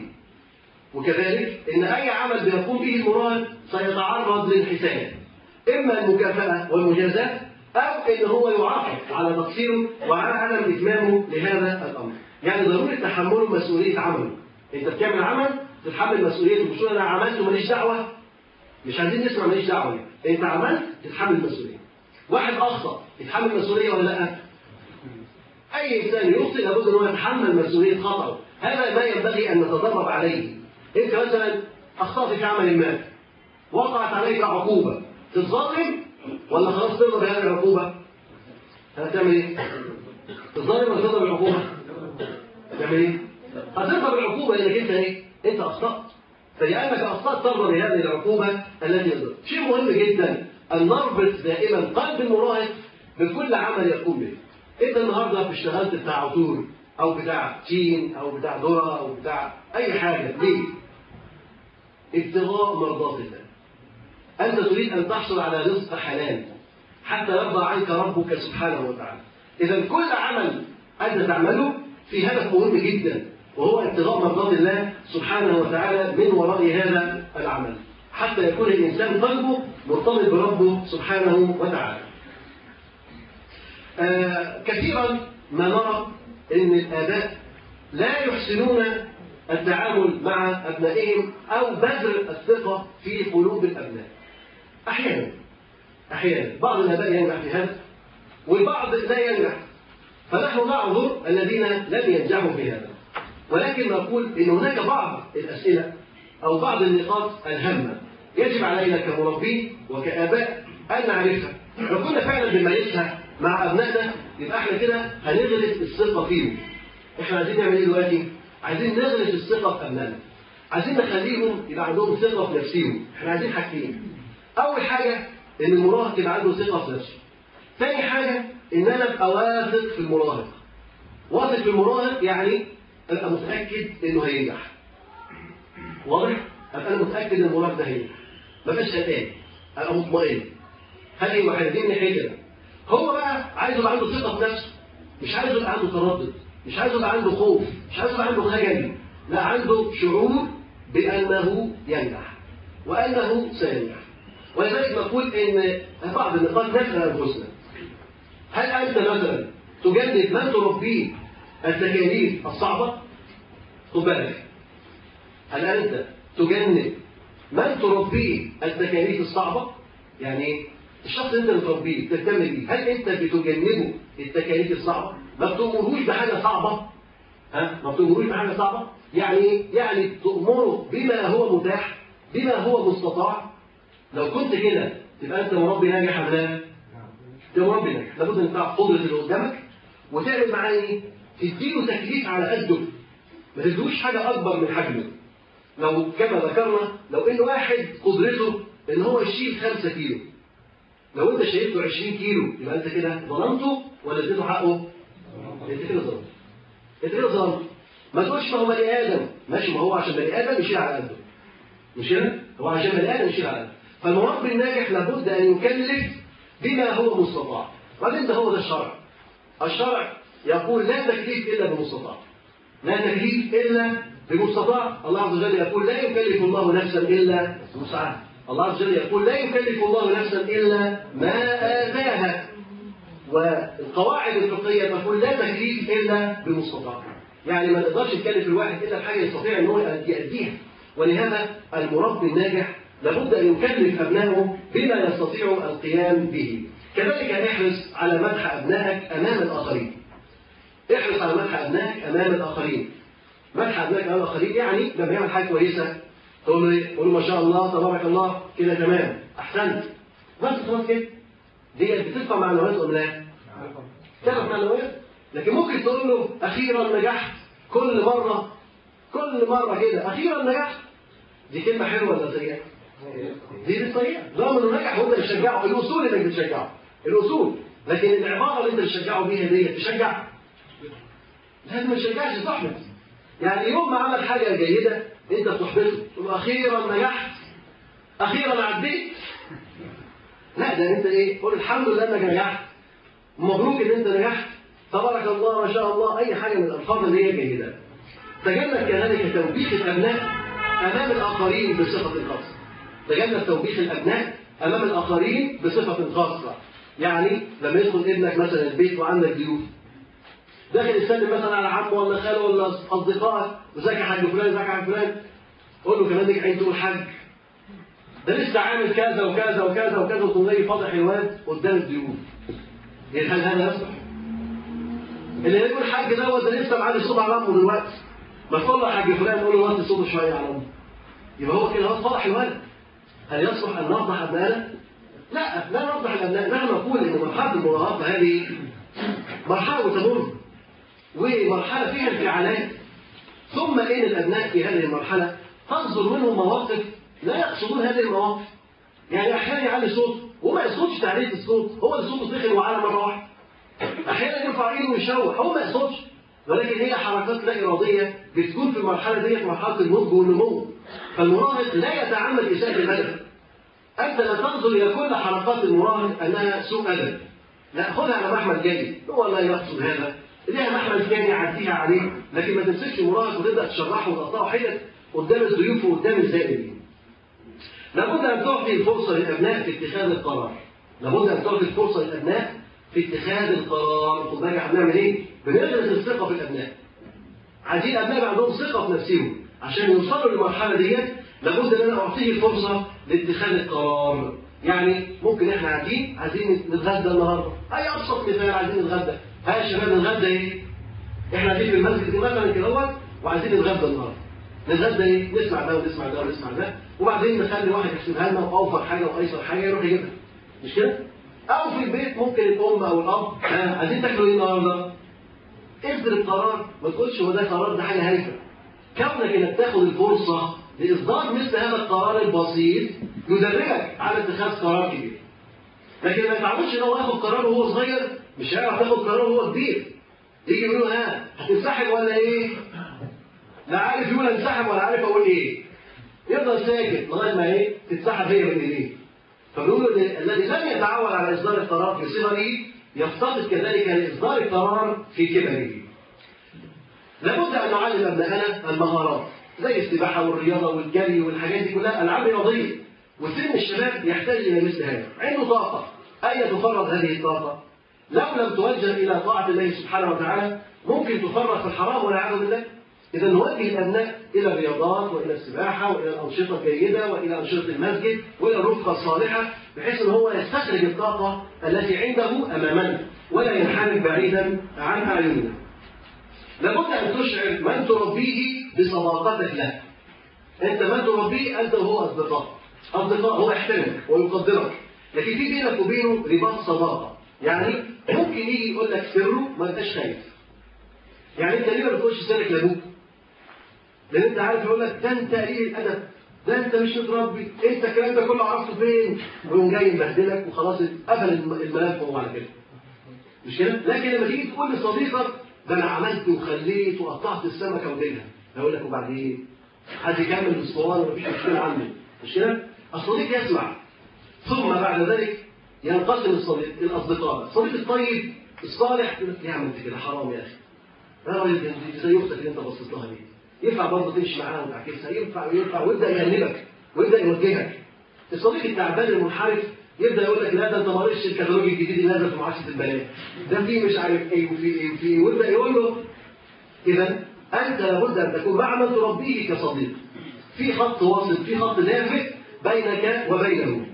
وكذلك إن أي عمل بيقوم به المراهق سيتعرض للحساب. إما المكافأة والمجازاة أو إن هو يعاقب على تقصيره وعلى عدم اتمامه لهذا الأمر. يعني ضروري تحمله مسؤولية عمله أنت بتعمل عمل تتحمل مسؤوليته مش أنا عملت وماليش دعوة. مش عايزين نسمع ماليش دعوة. أنت عملت تتحمل مسؤولية. واحد أخطأ يتحمل مسؤولية ولا لأ؟ أي إنسان يخطئ لابد أن هو يتحمل مسؤولية خطأه. هذا ما ينبغي أن نتدرب عليه. أنت مثلا أخطأت في عمل ما. وقعت عليك عقوبة. تتظلم؟ ولا خلاص ترضى بهذه العقوبة؟ هتعمل إيه؟ تتظلم ولا بالعقوبة؟ تعمل إيه؟ هترضى بالعقوبة لأنك أنت إيه؟ أنت أخطأت فلأنك أخطأت ترضى بهذه العقوبة التي يرضى شيء مهم جدا أن نربط دائما قلب المراهق بكل عمل يقوم به انت النهارده اشتغلت بتاع عطور أو بتاع تين أو بتاع ذرة أو بتاع أي حاجة ليه؟ ابتغاء مرضات الله. أنت تريد أن تحصل على رزق حلال حتى يرضى عنك ربك سبحانه وتعالى. إذا كل عمل أنت تعمله في هدف مهم جدا وهو ابتغاء مرضات الله سبحانه وتعالى من وراء هذا العمل حتى يكون الإنسان قلبه مرتبط بربه سبحانه وتعالى. آه كثيرا ما نرى إن الآباء لا يحسنون التعامل مع أبنائهم أو بذل الثقة في قلوب الأبناء. أحيانا أحيانا بعض الاباء ينجح في هذا والبعض لا ينجح. فنحن نعذر الذين لم ينجحوا في هذا. ولكن نقول إن هناك بعض الأسئلة أو بعض النقاط الهامة يجب علينا كمربين وكآباء أن نعرفها. لو كنا فعلا بنمارسها مع أبنائنا يبقى إحنا كده هنغرس الثقة فيهم. إحنا عايزين نعمل إيه دلوقتي؟ عايزين نغرس الثقة في أبنائنا. عايزين نخليهم يبقى عندهم ثقة في نفسهم. إحنا عايزين حاجتين. أول حاجة إن المراهق يبقى عنده ثقة في نفسه. ثاني حاجة إن أنا أبقى واثق في المراهق. واثق في المراهق يعني أبقى متأكد إنه هينجح. واضح؟ أبقى أنا متأكد إن المراهق ده هينجح. ما بقاش قلقان. أبقى مطمئن. يبقى عايزين ناحيه كده. هو بقى عايز يبقى عنده ثقة في نفسه مش عايز يبقى عنده تردد مش عايز يبقى عنده خوف مش عايز يبقى عنده خجل لا عنده شعور بأنه ينجح وأنه سينجح ولذلك نقول إن بعض النقاط نسال انفسنا هل أنت مثلا تجدد من تربيه التكاليف الصعبة خد بالك هل أنت تجنب من تربيه التكاليف الصعبة؟ يعني؟ الشخص اللي أنت بتربيه بتهتم بيه هل أنت بتجنبه التكاليف الصعبة؟ ما بتأمرهوش بحاجة صعبة؟ ها؟ ما بتأمرهوش بحاجة صعبة؟ يعني؟ يعني تأمره بما هو متاح بما هو مستطاع لو كنت كده تبقى أنت مربي ناجح ولا لا؟ ده مربي ناجح لابد أن تعرف قدرة اللي قدامك وتعمل معاه إيه؟ تديله تكليف على قده ما تدوش حاجة أكبر من حجمه. لو كما ذكرنا لو إن واحد قدرته إن هو يشيل 5 كيلو. لو أنت شايلته 20 كيلو يبقى أنت كده ظلمته ولا اديته حقه؟ أنت كده ظلمته. أنت كده ظلمته. ما تقولش ما هو بني آدم. ماشي ما هو عشان بني آدم يشيل على قده. مش كده؟ هو عشان بني آدم يشيل على قده. فالمربي الناجح لابد أن يكلف بما هو مستطاع. وبعدين ده هو ده الشرع. الشرع يقول لا تكليف إلا بمستطاع. لا تكليف إلا بمستطاع. الله عز وجل يقول لا يكلف الله نفسا إلا وسعها. الله عز وجل يقول لا يكلف الله نفسا إلا ما آتاها. والقواعد الفقهية تقول لا تكليف إلا بمستطاع. يعني ما نقدرش نكلف الواحد إلا بحاجة يستطيع أن هو يأديها. ولهذا المربي الناجح لابد أن يكلف أبنائه بما يستطيع القيام به. كذلك احرص على مدح أبنائك أمام الآخرين. احرص على مدح أبنائك أمام الآخرين. مدح أبنائك أمام الآخرين يعني لما يعمل حاجة كويسة تقول له إيه؟ ما شاء الله تبارك الله كده تمام. أحسنت. بس خلاص كده. دي بتدفع معنويات ولا لا؟ تدفع معنويات لكن ممكن تقول له أخيرا نجحت. كل مرة كل مرة كده أخيرا نجحت. دي كلمة حلوة ولا سيئة؟ دي بالطريقة. رغم انه نجح وانت بتشجعه الاصول انك بتشجعه الاصول لكن العبارة اللي أنت بتشجعه بيها دي تشجع. لازم ما تشجعش تحبط يعني يوم ما عمل حاجة جيدة أنت بتحبطه تقول أخيرا نجحت. أخيرا عديت. لا ده أنت إيه؟ قول الحمد لله إنك نجحت. مبروك إن أنت نجحت. تبارك الله ما شاء الله. أي حاجة من الألفاظ اللي هي جيدة. تجنب كذلك توبيخ الابناء امام الآخرين بصفة خاصة. تجنب توبيخ الأبناء أمام الآخرين بصفة خاصة. يعني لما يدخل ابنك مثلا البيت وعندك ضيوف. داخل يسلم مثلا على عمه ولا خاله ولا أصدقائك وزكي يا حاج فلان؟ زكي يا حاج فلان؟ قول له كمان عين تقول حاج. ده لسه عامل كذا وكذا وكذا وكذا جاي فاضح الواد قدام الضيوف. هل هذا يصلح؟ اللي يقول حاج دوت ده لسه معلي الصوت على امه دلوقتي. ما تقول له حاج فلان قول له وطي صوته شوية على امه يبقى هو كده هو فضح الولد هل يصلح أن نفضح أبنائنا؟ لا لا نفضح الأبناء نحن نقول أن مرحلة المراهقة هذه مرحلة وتمر ومرحلة فيها انفعالات. ثم إن الأبناء في هذه المرحلة تنظر منهم مواقف لا يقصدون هذه المواقف. يعني أحيانا يعلي صوت وما يصوتش تعليق الصوت. هو اللي صوته دخل وعلى مرة واحدة أحيانا يرفع إيده ويشوح هو ما يصوتش. ولكن هي حركات لا إرادية بتكون في المرحلة دي مرحلة النضج والنمو فالمراهق لا يتعمد إساءة الأدب. أنت لا تنظر إلى كل حركات المراهق أنها سوء أدب. لا خذها على محمل جاني. هو لا يقصد هذا. ليها محمل جاني عديها عليه لكن ما تمسكش مراهق وتبدأ تشرحه وتقطعه حتت قدام الضيوف وقدام الزائرين. لابد أن تعطي الفرصة للأبناء في اتخاذ القرار. لابد أن تعطي الفرصة للأبناء في اتخاذ القرار. خد بالك بنعمل إيه؟ بندرس الثقة في الأبناء عايزين الأبناء عندهم ثقة في نفسهم عشان يوصلوا للمرحلة ديت لابد إن أنا أعطيه الفرصة لاتخاذ القرار يعني ممكن إحنا قاعدين عايزين نتغدى النهارده أي أبسط مثال عايزين نتغدى ها يا شباب نتغدى إيه؟ إحنا قاعدين في المسجد مثلا كده وعايزين نتغدى النهارده نتغدى إيه؟ نسمع ده ونسمع ده ونسمع ده وبعدين نخلي واحد يحسبها لنا وأوفر حاجة وأيسر حاجة يروح يجيبها مش كده؟ أو في البيت ممكن الأم أو الأب ها عايزين تاكلوا إيه النهارده؟ اصدر القرار ما تقولش هو ده قرار ده حاجة هايفة. كونك إنك تاخد الفرصة لإصدار مثل هذا القرار البسيط يدربك على اتخاذ قرار كبير. لكن ما تعودش إن هو ياخد قرار وهو صغير مش هيعرف ياخد قرار وهو كبير. يجي يقول له ها هتنسحب ولا إيه؟ لا عارف يقول انسحب ولا عارف أقول إيه. يفضل ساكت لغاية ما إيه؟ تتسحب هي من ايديه فبيقولوا الذي لم يتعود على إصدار القرار في صغره يفتقد كذلك لإصدار القرار في كبره. لابد أن نعلم ابنائنا المهارات زي السباحة والرياضة والجري والحاجات دي كلها ألعاب رياضية. وسن الشباب يحتاج إلى مثل هذا. عنده طاقة. اين تفرغ هذه الطاقة؟ لو لم توجه إلى طاعة الله سبحانه وتعالى ممكن تفرغ في الحرام والعياذ بالله؟ إذا نوجه الأبناء إلى الرياضات وإلى السباحة وإلى الأنشطة الجيدة وإلى أنشطة المسجد وإلى الرفقة الصالحة. بحيث أن هو يستخرج الطاقة التي عنده أمامنا ولا ينحرف بعيدا عن أعيننا. لابد أن تشعر من تربيه بصداقتك له. أنت من تربيه أنت وهو أصدقاء. أصدقاء هو يحترمك ويقدرك. لكن في بينك وبينه رباط صداقة. يعني ممكن يجي يقول لك سره ما أنتش خايف. يعني أنت ليه ما بتقولش سرك لأبوك؟ لأن أنت عارف يقول لك ده أنت قليل الأدب ده انت مش متربي انت الكلام ده كله عرفته فين؟ ويقوم جاي مبهدلك وخلاص قفل الم- الملف وهو على كده. مش كده؟ لكن لما تيجي تقول لصديقك ده أنا عملت وخليت وقطعت السمكة وديلها هيقول لك وبعدين؟ حد يكمل بالاسطوانه ومفيش مشكلة عنده مش كده؟ الصديق يسمع. ثم بعد ذلك ينقسم الصديق الاصدقاء الصديق الطيب الصالح انت كده. حرام يا أخي. يا راجل زي أختك اللي أنت بصيت لها دي. ينفع برضه تمشي معاها وتعكسها ينفع وينفع ويبدأ يهنبك ويبدأ يوجهك. الصديق التعبان المنحرف يبدأ يقول لك لا ده انت ما قريتش الكتالوج الجديد اللي نازل في معاشره البنات. ده فيه مش عارف إيه وفي إيه وفي إيه. ويبدأ يقول له إذا أنت لابد أن تكون مع من تربيه كصديق. في خط واصل في خط دافئ بينك وبينه.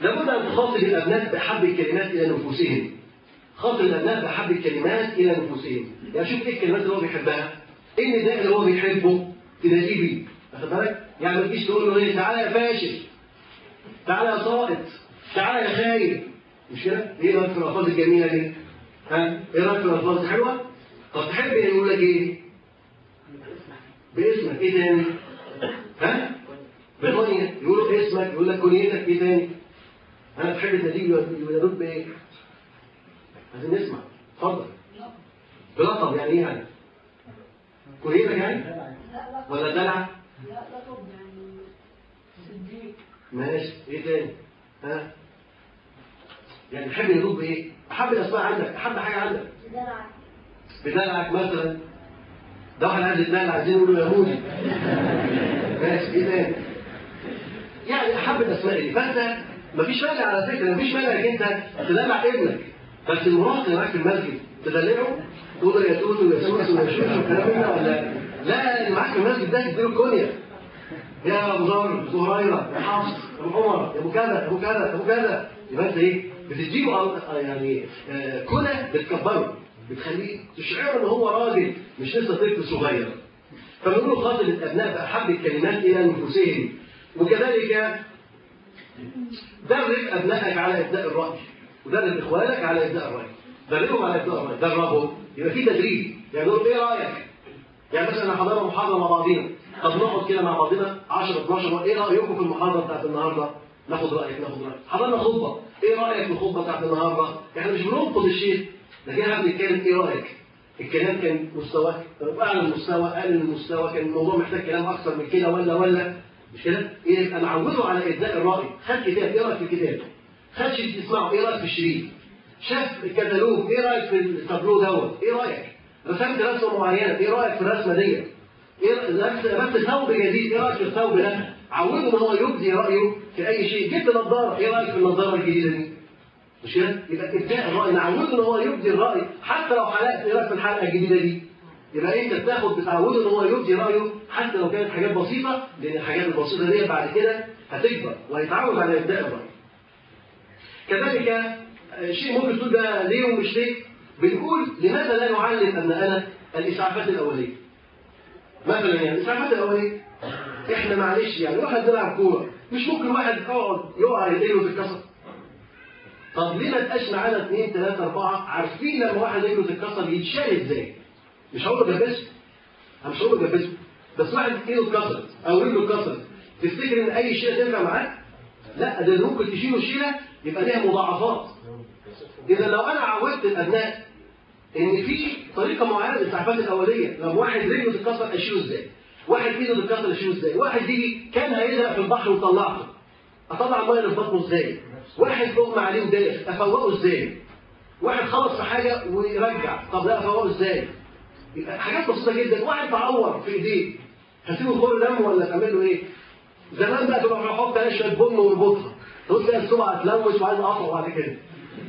لابد أن تخاطب الأبناء باحب الكلمات إلى نفوسهم. خاطب الأبناء باحب الكلمات إلى نفوسهم. يعني شوف إيه الكلمات اللي هو بيحبها. إيه النداء اللي هو بيحبه تناديه بيه؟ واخد بالك؟ يعني ما تجيش تقول له إيه؟ تعالى يا فاشل. تعالى يا ساقط تعالى يا خايب. مش كده؟ إيه رأيك في الألفاظ الجميلة دي؟ ها؟ إيه رأيك في الألفاظ الحلوة؟ طب تحب يقول لك إيه؟ باسمك. إيه تاني؟ ها؟ بالكنية يقولوا اسمك يقول لك كنيتك. إيه تاني؟ أنا تحب تناديه يرد بايه عايزين نسمع. اتفضل. بلقب يعني إيه يعني؟ كنيتك يعني؟ لا لا ولا دلع؟ لا لا يعني صديق ماشي. إيه تاني؟ ها؟ يعني تحب يدوب بإيه؟ أحب الاسماء عندك. أحب حاجة عندك. دلع بدلعك مثلا. ده واحد عايز يدلع عايزين يقولوا يهودي. ماشي. إيه تاني؟ يعني أحب الاسماء دي. فأنت مفيش مانع على فكرة مفيش مانع إنك تدلع ابنك. بس المراهق اللي معاك في المسجد تدلعه تقول له يا توتو يا سوسو يا شوشو والكلام ده ولا لا اللي معاك المسجد ده تديله الكنيه يا ابو ابو هريره يا حفص يا أبو عمر يا أبو كذا يا أبو كذا يا أبو كذا. يبقى أنت إيه؟ بتديله أ- يعني آه، كنى بتكبره. بتخليه تشعره إن هو راجل مش لسه طفل صغير. فبنقول خاطب الابناء باحب الكلمات إلى نفوسهم وكذلك درب أبنائك على ابداء الرأي ودرب إخوانك على ابداء الرأي. دربهم على الراي دربهم يبقى في تدريب. يعني نقول إيه رأيك؟ يعني مثلا حضرنا محاضرة مع بعضينا. طب نقعد كده مع بعضنا 10 12 إيه رايكم في المحاضره بتاعت النهارده؟ ناخد رأيك ناخد رأيك. حضرنا خطبة. إيه رأيك في الخطبة بتاعت النهارده؟ إحنا مش بننقد الشيخ لكن إحنا بنتكلم إيه رأيك؟ الكلام كان مستوى أعلى المستوى أقل المستوى. كان الموضوع محتاج كلام أكثر من كده ولا ولا. مش كده؟ يبقى نعوده على ابداء الرأي. خد كتاب. إيه رأيك في الكتاب؟ خد تسمعه. إيه رأيك في الشريط شاف الكتالوج إيه رأيك في التابلو دوت؟ إيه رأيك؟ رسمت رسمة معينة إيه رأيك في الرسمة ديت؟ إيه لبس ثوب جديد إيه رأيك في الثوب ده؟ عوده إن هو يبدي رأيه في أي شيء. جبت نظارة إيه رأيك في النظارة الجديدة دي؟ مش كده؟ يبقى ابداء الرأي نعوده إن هو يبدي الرأي. حتى لو حلقت إيه رأيك في الحلقة الجديدة دي؟ يبقى أنت بتاخد بتعوده إن هو يبدي رأيه. حتى لو كانت حاجات بسيطة لأن الحاجات البسيطة دي بعد كده هتكبر وهيتعود على إبداء الرأي. كذلك شيء ممكن تقول ده ليه ومش ليه؟ بنقول لماذا لا نعلم ابنائنا الإسعافات الأولية؟ مثلا يعني الإسعافات الأولية إحنا معلش يعني واحد بيلعب كورة مش ممكن واحد يقعد يقع رجله تتكسر طب ليه ما تبقاش معانا اثنين ثلاثة أربعة؟ عارفين لما واحد رجله تتكسر يتشال إزاي؟ مش هقول له جبسه مش هقول له بس واحد إيده اتكسرت أو رجله اتكسرت تفتكر إن أي شيء تنفع معاك لا ده ممكن تشيله شيلة يبقى ليها مضاعفات. إذا لو أنا عودت الابناء إن في طريقة معينة للاسعافات الأولية لو واحد رجله تتكسر اشيله إزاي؟ واحد ايده تتكسر اشيله إزاي؟ واحد يجي كان هيغرق في البحر وطلعته. أطلع الميه اللي في بطنه إزاي؟ واحد اغمى عليه وداخل أفوقه إزاي؟ واحد خلص في حاجة ويرجع طب أفوقه إزاي؟ يبقى حاجات بسيطة جدا. واحد تعور في إيديه. هتسيبه خور دم ولا تعمل له إيه؟ زمان بقى تبقى نحط عليه شوية بن ونربطها تقول تلاقي السمعه تلوث وعايز أقطع بعد كده.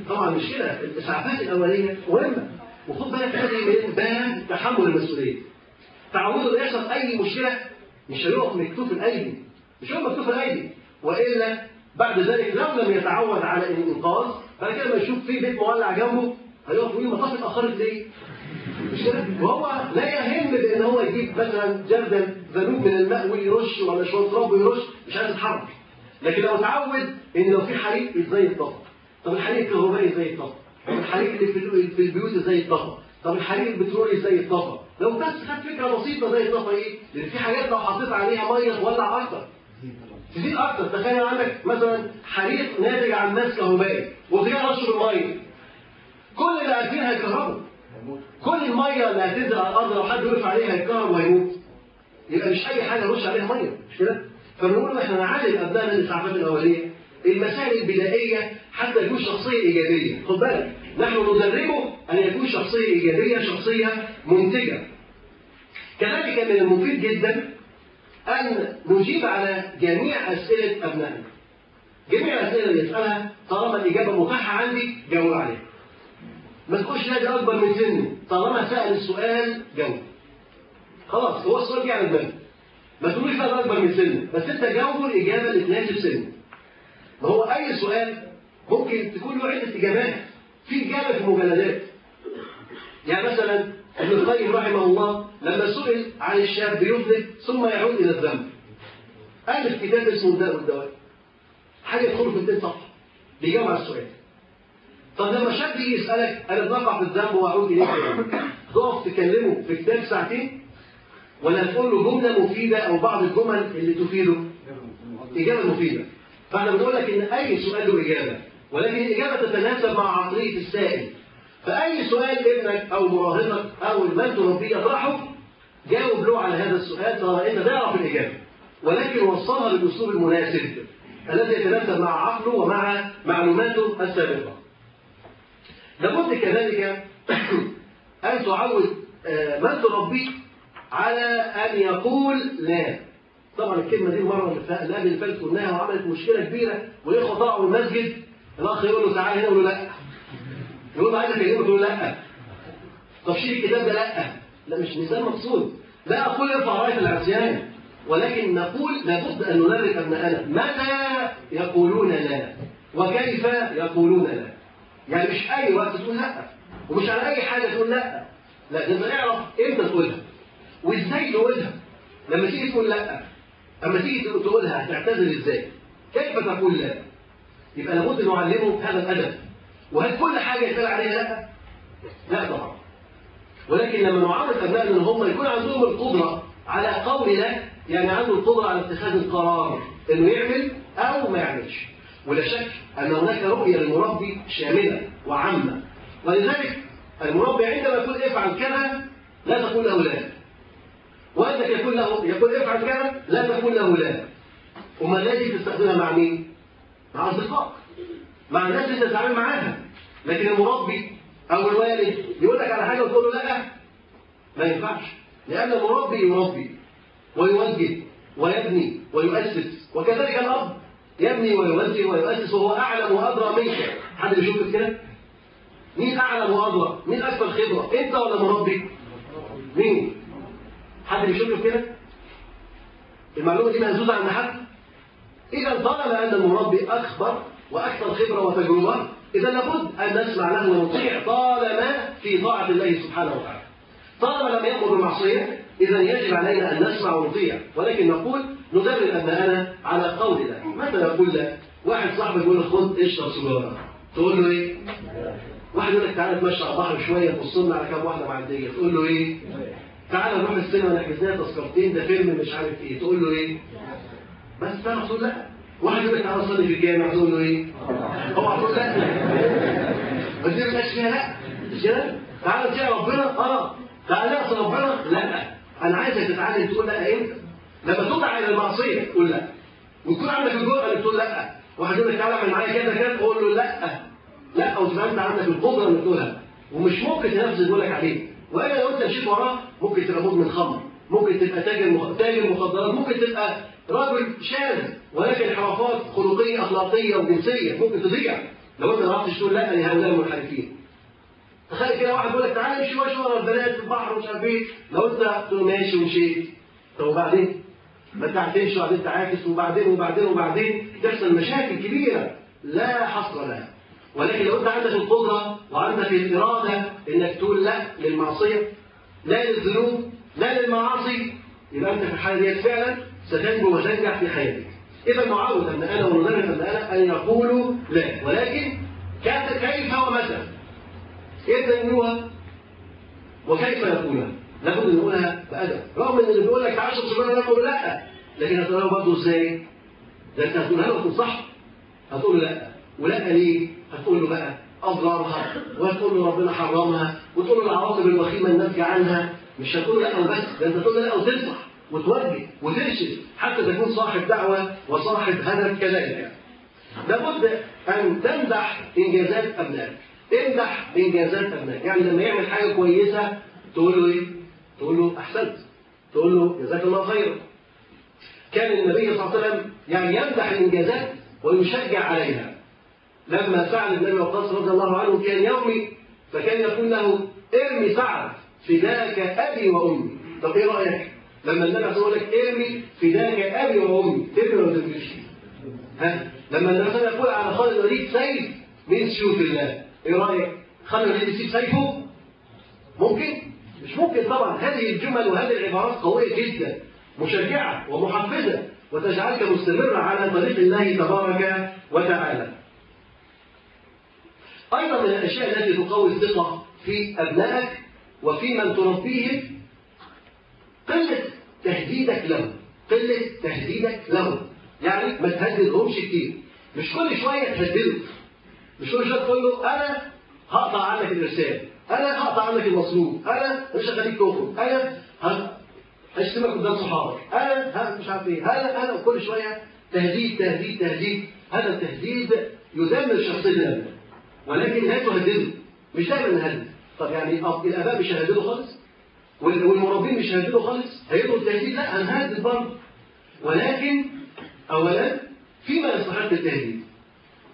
طبعا مش كده الإسعافات الأولية مهمة. وخد بالك هذه من باب تحمل المسؤولية. تعودوا ان يحصل أي مشكلة مش هيقف مكتوف الأيدي. مش هيقف مكتوف الأيدي. وإلا بعد ذلك لو لم يتعود على الإنقاذ بعد كده لما يشوف في بيت مولع جنبه هيقف يقول المطاف اتاخرت ليه؟ مش كده؟ وهو لا يهم بأن هو يجيب مثلا جردل ذنوب من الماء ويرش ولا شوية تراب ويرش مش عايز يتحرك. لكن لو اتعود إن لو في حريق إزاي يتطفى طب الحريق الكهربائي إزاي يتطفى طب الحريق اللي في ال- في البيوت إزاي يتطفى طب الحريق البترولي إزاي يتطفى لو بس خد فكرة بسيطة إزاي يتطفى إيه؟ لأن في حاجات لو حطيت عليها مية تولع أكتر. تزيد أكتر. تخيل عندك مثلا حريق ناتج عن ماس كهربائي وتجي رش بالميه كل اللي قاعدين هيكهربوا كل المية اللي هتنزل على الأرض لو حد وقف عليها هيتكهرب وهيموت. يبقى مش أي حاجة نرش عليها مية. مش كده؟ فبنقول إحنا نعلم أبنائنا الإسعافات الأولية. المسائل البدائيه حتى يكون شخصية إيجابية خد بالك نحن ندربه أن يكون شخصية إيجابية شخصية منتجة كذلك من المفيد جدا أن نجيب على جميع أسئلة أبنائنا. جميع الأسئلة اللي يسألها طالما الإجابة متاحة عندي جاوب عليها. ما تقولش نادي أكبر من سنه، طالما سأل السؤال جاوب. خلاص هو السؤال جه على دماغه. ما تقولوش نادي أكبر من سنه، بس أنت جاوبه الإجابة اللي تناسب سنه. ما هو أي سؤال ممكن تكون له عدة إجابات. في إجابة في مجلدات. يعني مثلا ابن القيم رحمه الله لما سئل عن الشاب يذنب ثم يعود إلى الذنب. الف كتاب اسمه الداء والدواء. حاجة يدخل في 200 صفحه بيجاوب على السؤال. طب لما شاب يجي يسألك أنا بقع في الذنب وأعود إليك؟ تقف تكلمه في كتاب ساعتين؟ ولا تقول له جملة مفيدة أو بعض الجمل اللي تفيده؟ إجابة مفيدة. فاحنا بنقول لك إن أي سؤال له إجابة ولكن الإجابة تتناسب مع عقلية السائل فأي سؤال ابنك أو مراهقك أو من تربيه يطرحه جاوب له على هذا السؤال طالما أنت تعرف الإجابة ولكن وصلها بالأسلوب المناسب الذي يتناسب مع عقله ومع معلوماته السابقة. لابد كذلك أن تعود آه، من تربيه على أن يقول لا. طبعا الكلمة دي مرة اللي فاتت قلناها وعملت مشكلة كبيرة والإخوة طلعوا المسجد الأخ يقول له تعالى هنا يقول له لا. يقول له عايز اكلمه تقول له لا. طب شيل الكتاب ده لا. لا مش مثال مقصود. لا أقول ارفع راية العصيان ولكن نقول لابد أن ندرب ابنائنا متى يقولون لا؟ وكيف يقولون لا؟ يعني مش أي وقت تقول لا ومش على أي حاجة تقول لا. لا أنت اعرف إمتى تقولها وإزاي تقولها. لما تيجي تقول لا اما تيجي تقولها هتعتذر إزاي؟ كيف تقول لا؟ يبقى لابد نعلمه هذا الأدب. وهل كل حاجة يتقال عليها؟ لا؟ لا طبعا. ولكن لما نعرف أبنائنا أن هم يكون عندهم القدرة على قول لا يعني عنده القدرة على اتخاذ القرار إنه يعمل أو ما يعملش. ولا شك أن هناك رؤية للمربي شاملة وعامة. ولذلك المربي عندما يقول افعل كذا لا تقول له لا. وأنك يقول له يقول افعل كذا لا تقول له لا. وما الذي تستخدمها مع مين؟ مع أصدقائك. مع الناس اللي تتعامل معاها. لكن المربي أو الوالد يقول لك على حاجة وتقول له لأ ما ينفعش. لأن المربي يربي ويوجه ويبني ويؤسس. وكذلك الأب يبني ويوجه ويؤسس وهو أعلم وأدرى منك. حد بيشوفك كده مين أعلم وأدرى؟ مين أكثر خبرة؟ أنت ولا مربي مين؟ حد بيشوفك كده المعلومة دي مهزوزة عند حد؟ إذا طالما أن المربي اخبر وأكثر خبرة وتجربة إذا لابد أن نسمع له ونطيع طالما في طاعة الله سبحانه وتعالى. طالما لم يامر بالمعصية إذا يجب علينا أن نسمع ونطيع. ولكن نقول ندرب ابنائنا على قول الله. متى نقول لا واحد صاحبك يقول لك خد اشرب سيجارة. تقول له إيه؟ واحد يقول لك تعالى نتمشى على البحر شوية تبص لنا على كام واحدة معديه تقول له إيه؟ تعالى نروح السينما نحجز لنا تذكرتين ده فيلم مش عارف إيه. تقول له إيه؟ بس تعرف تقول لا. واحد يقول لك صلي في الجامع تقول له إيه؟ اوعى تقول لا. بس دي مش فيها لا. مش كده تعالى تطيع ربنا. آه. تعالى نعصي ربنا. لا أنا عايزك تتعلم تقول لا إمتى؟ لما تدعى إلى المعصية تقول لا. ويكون عندك الجرأه انك تقول لا. واحد يقول لك تعالى اعمل معايا كذا كذا. تقول له لا. لا وتبقى أنت عندك القدرة إنك تقولها. ومش ممكن تنفذ اللي بيقول لك عليه وإلا لو أنت مشيت وراه ممكن تبقى مدمن خمر. ممكن تبقى تاجر. تاجر مخدرات. ممكن تبقى راجل شاذ ولكن انحرافات خلقية أخلاقية وجنسية ممكن تضيع. لو أنت ما عرفتش تقول لا لهؤلاء المنحرفين. تخيل كده واحد بيقول لك تعالى امشي ماشي ورا البنات في البحر ومش عارف إيه. لو أنت له ماشي ومشيت طب وبعدين؟ ما انت هتمشي وبعدين تعاكس وبعدين وبعدين وبعدين تحصل مشاكل كبيرة. لا حصر لها. ولكن لو أنت عندك القدرة وعندك الإرادة إنك تقول لا للمعصية لا للذنوب لا للمعاصي يبقى أنت في الحالة ديت فعلا ستنجو وتنجح في حياتك إذا نعود ان أنا وندرب ان أنا أن يقولوا لا. ولكن كيف ومتى؟ كيف يقولوها وكيف يقولها لابد أن نقولها بأدب. رغم أن اللي بيقول لك اشرب سيجاره يقول لا. لكن هتقولها برضه إزاي؟ ده أنت هتقولها له وتنصحه هتقول لا. ولا ليه؟ هتقول له بقى أضرارها. وهتقول له ربنا حرمها. وتقول له العواقب الوخيمة الناتجه عنها. مش هتقول لا وبس. ده أنت تقول لا وتنصح وتوجه وترشد حتى تكون صاحب دعوة وصاحب هدف كذلك. لابد أن تمدح إنجازات أبنائك. امدح إنجازات أبنائك. يعني لما يعمل حاجة كويسة تقول له إيه؟ تقول له أحسنت. تقول له جزاك الله خيرا. كان النبي صلى الله عليه وسلم يعني يمدح الإنجازات ويشجع عليها. لما سعد بن ابي وقاص رضي الله عنه كان يرمي فكان يقول له ارمي سعد فداك أبي وأمي. طب إيه رأيك؟ لما النبي صلى الله عليه وسلم ارمي فداك أبي وأمي ترمي ولا ترميش ها؟ لما النبي صلى الله عليه وسلم يقول على خالد الوليد سيف من سيوف الله. إيه رأيك؟ خالد الوليد يسيب سيفه؟ ممكن؟ مش ممكن طبعا. هذه الجمل وهذه العبارات قوية جدا مشجعة ومحفزة وتجعلك مستمرا على طريق الله تبارك وتعالى. أيضا من الأشياء التي تقوي الثقة في أبنائك وفي من تربيهم قلة تهديدك لهم قلة تهديدك لهم يعني ما تهددهمش كتير. مش كل شوية تهدده مش كل شوية تقول له أنا هقطع عنك الإرسال. أنا هقطع عنك المصروف أنا مش هخليك تخرج. أنا هشتمك قدام صحابك. أنا مش عارف إيه. أنا أنا. كل شوية تهديد تهديد تهديد. هذا التهديد يدمر شخصية الأبناء ولكن لا تهدده. مش دايما نهدد طب يعني الأباء مش هيهددوا خالص؟ والمربين مش هيهددوا خالص هيدوا التهديد. لا هنهدد برضه ولكن اولا فيما يستحق التهديد.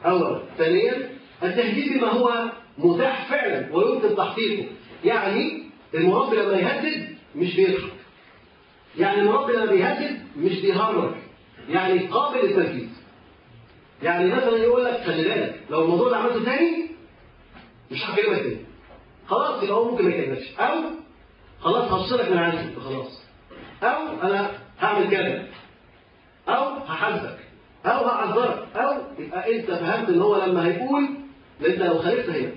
اولا. ثانيا التهديد بما هو متاح فعلا ويمكن تحقيقه. يعني المربي لما يهدد مش بيضحك. يعني المربي لما بيهدد مش بيهرج. يعني قابل للتنفيذ يعني مثلا يقول لك خلي بالك لو الموضوع ده عملته تاني مش هكلمك تاني خلاص يبقى هو ممكن ما يكلمكش أو خلاص هفصلك من عندي. خلاص. أو أنا هعمل كذا أو هحاسبك. أو هعذرك أو يبقى أنت فهمت إن هو لما هيقول انت لو خالفت هيبقى.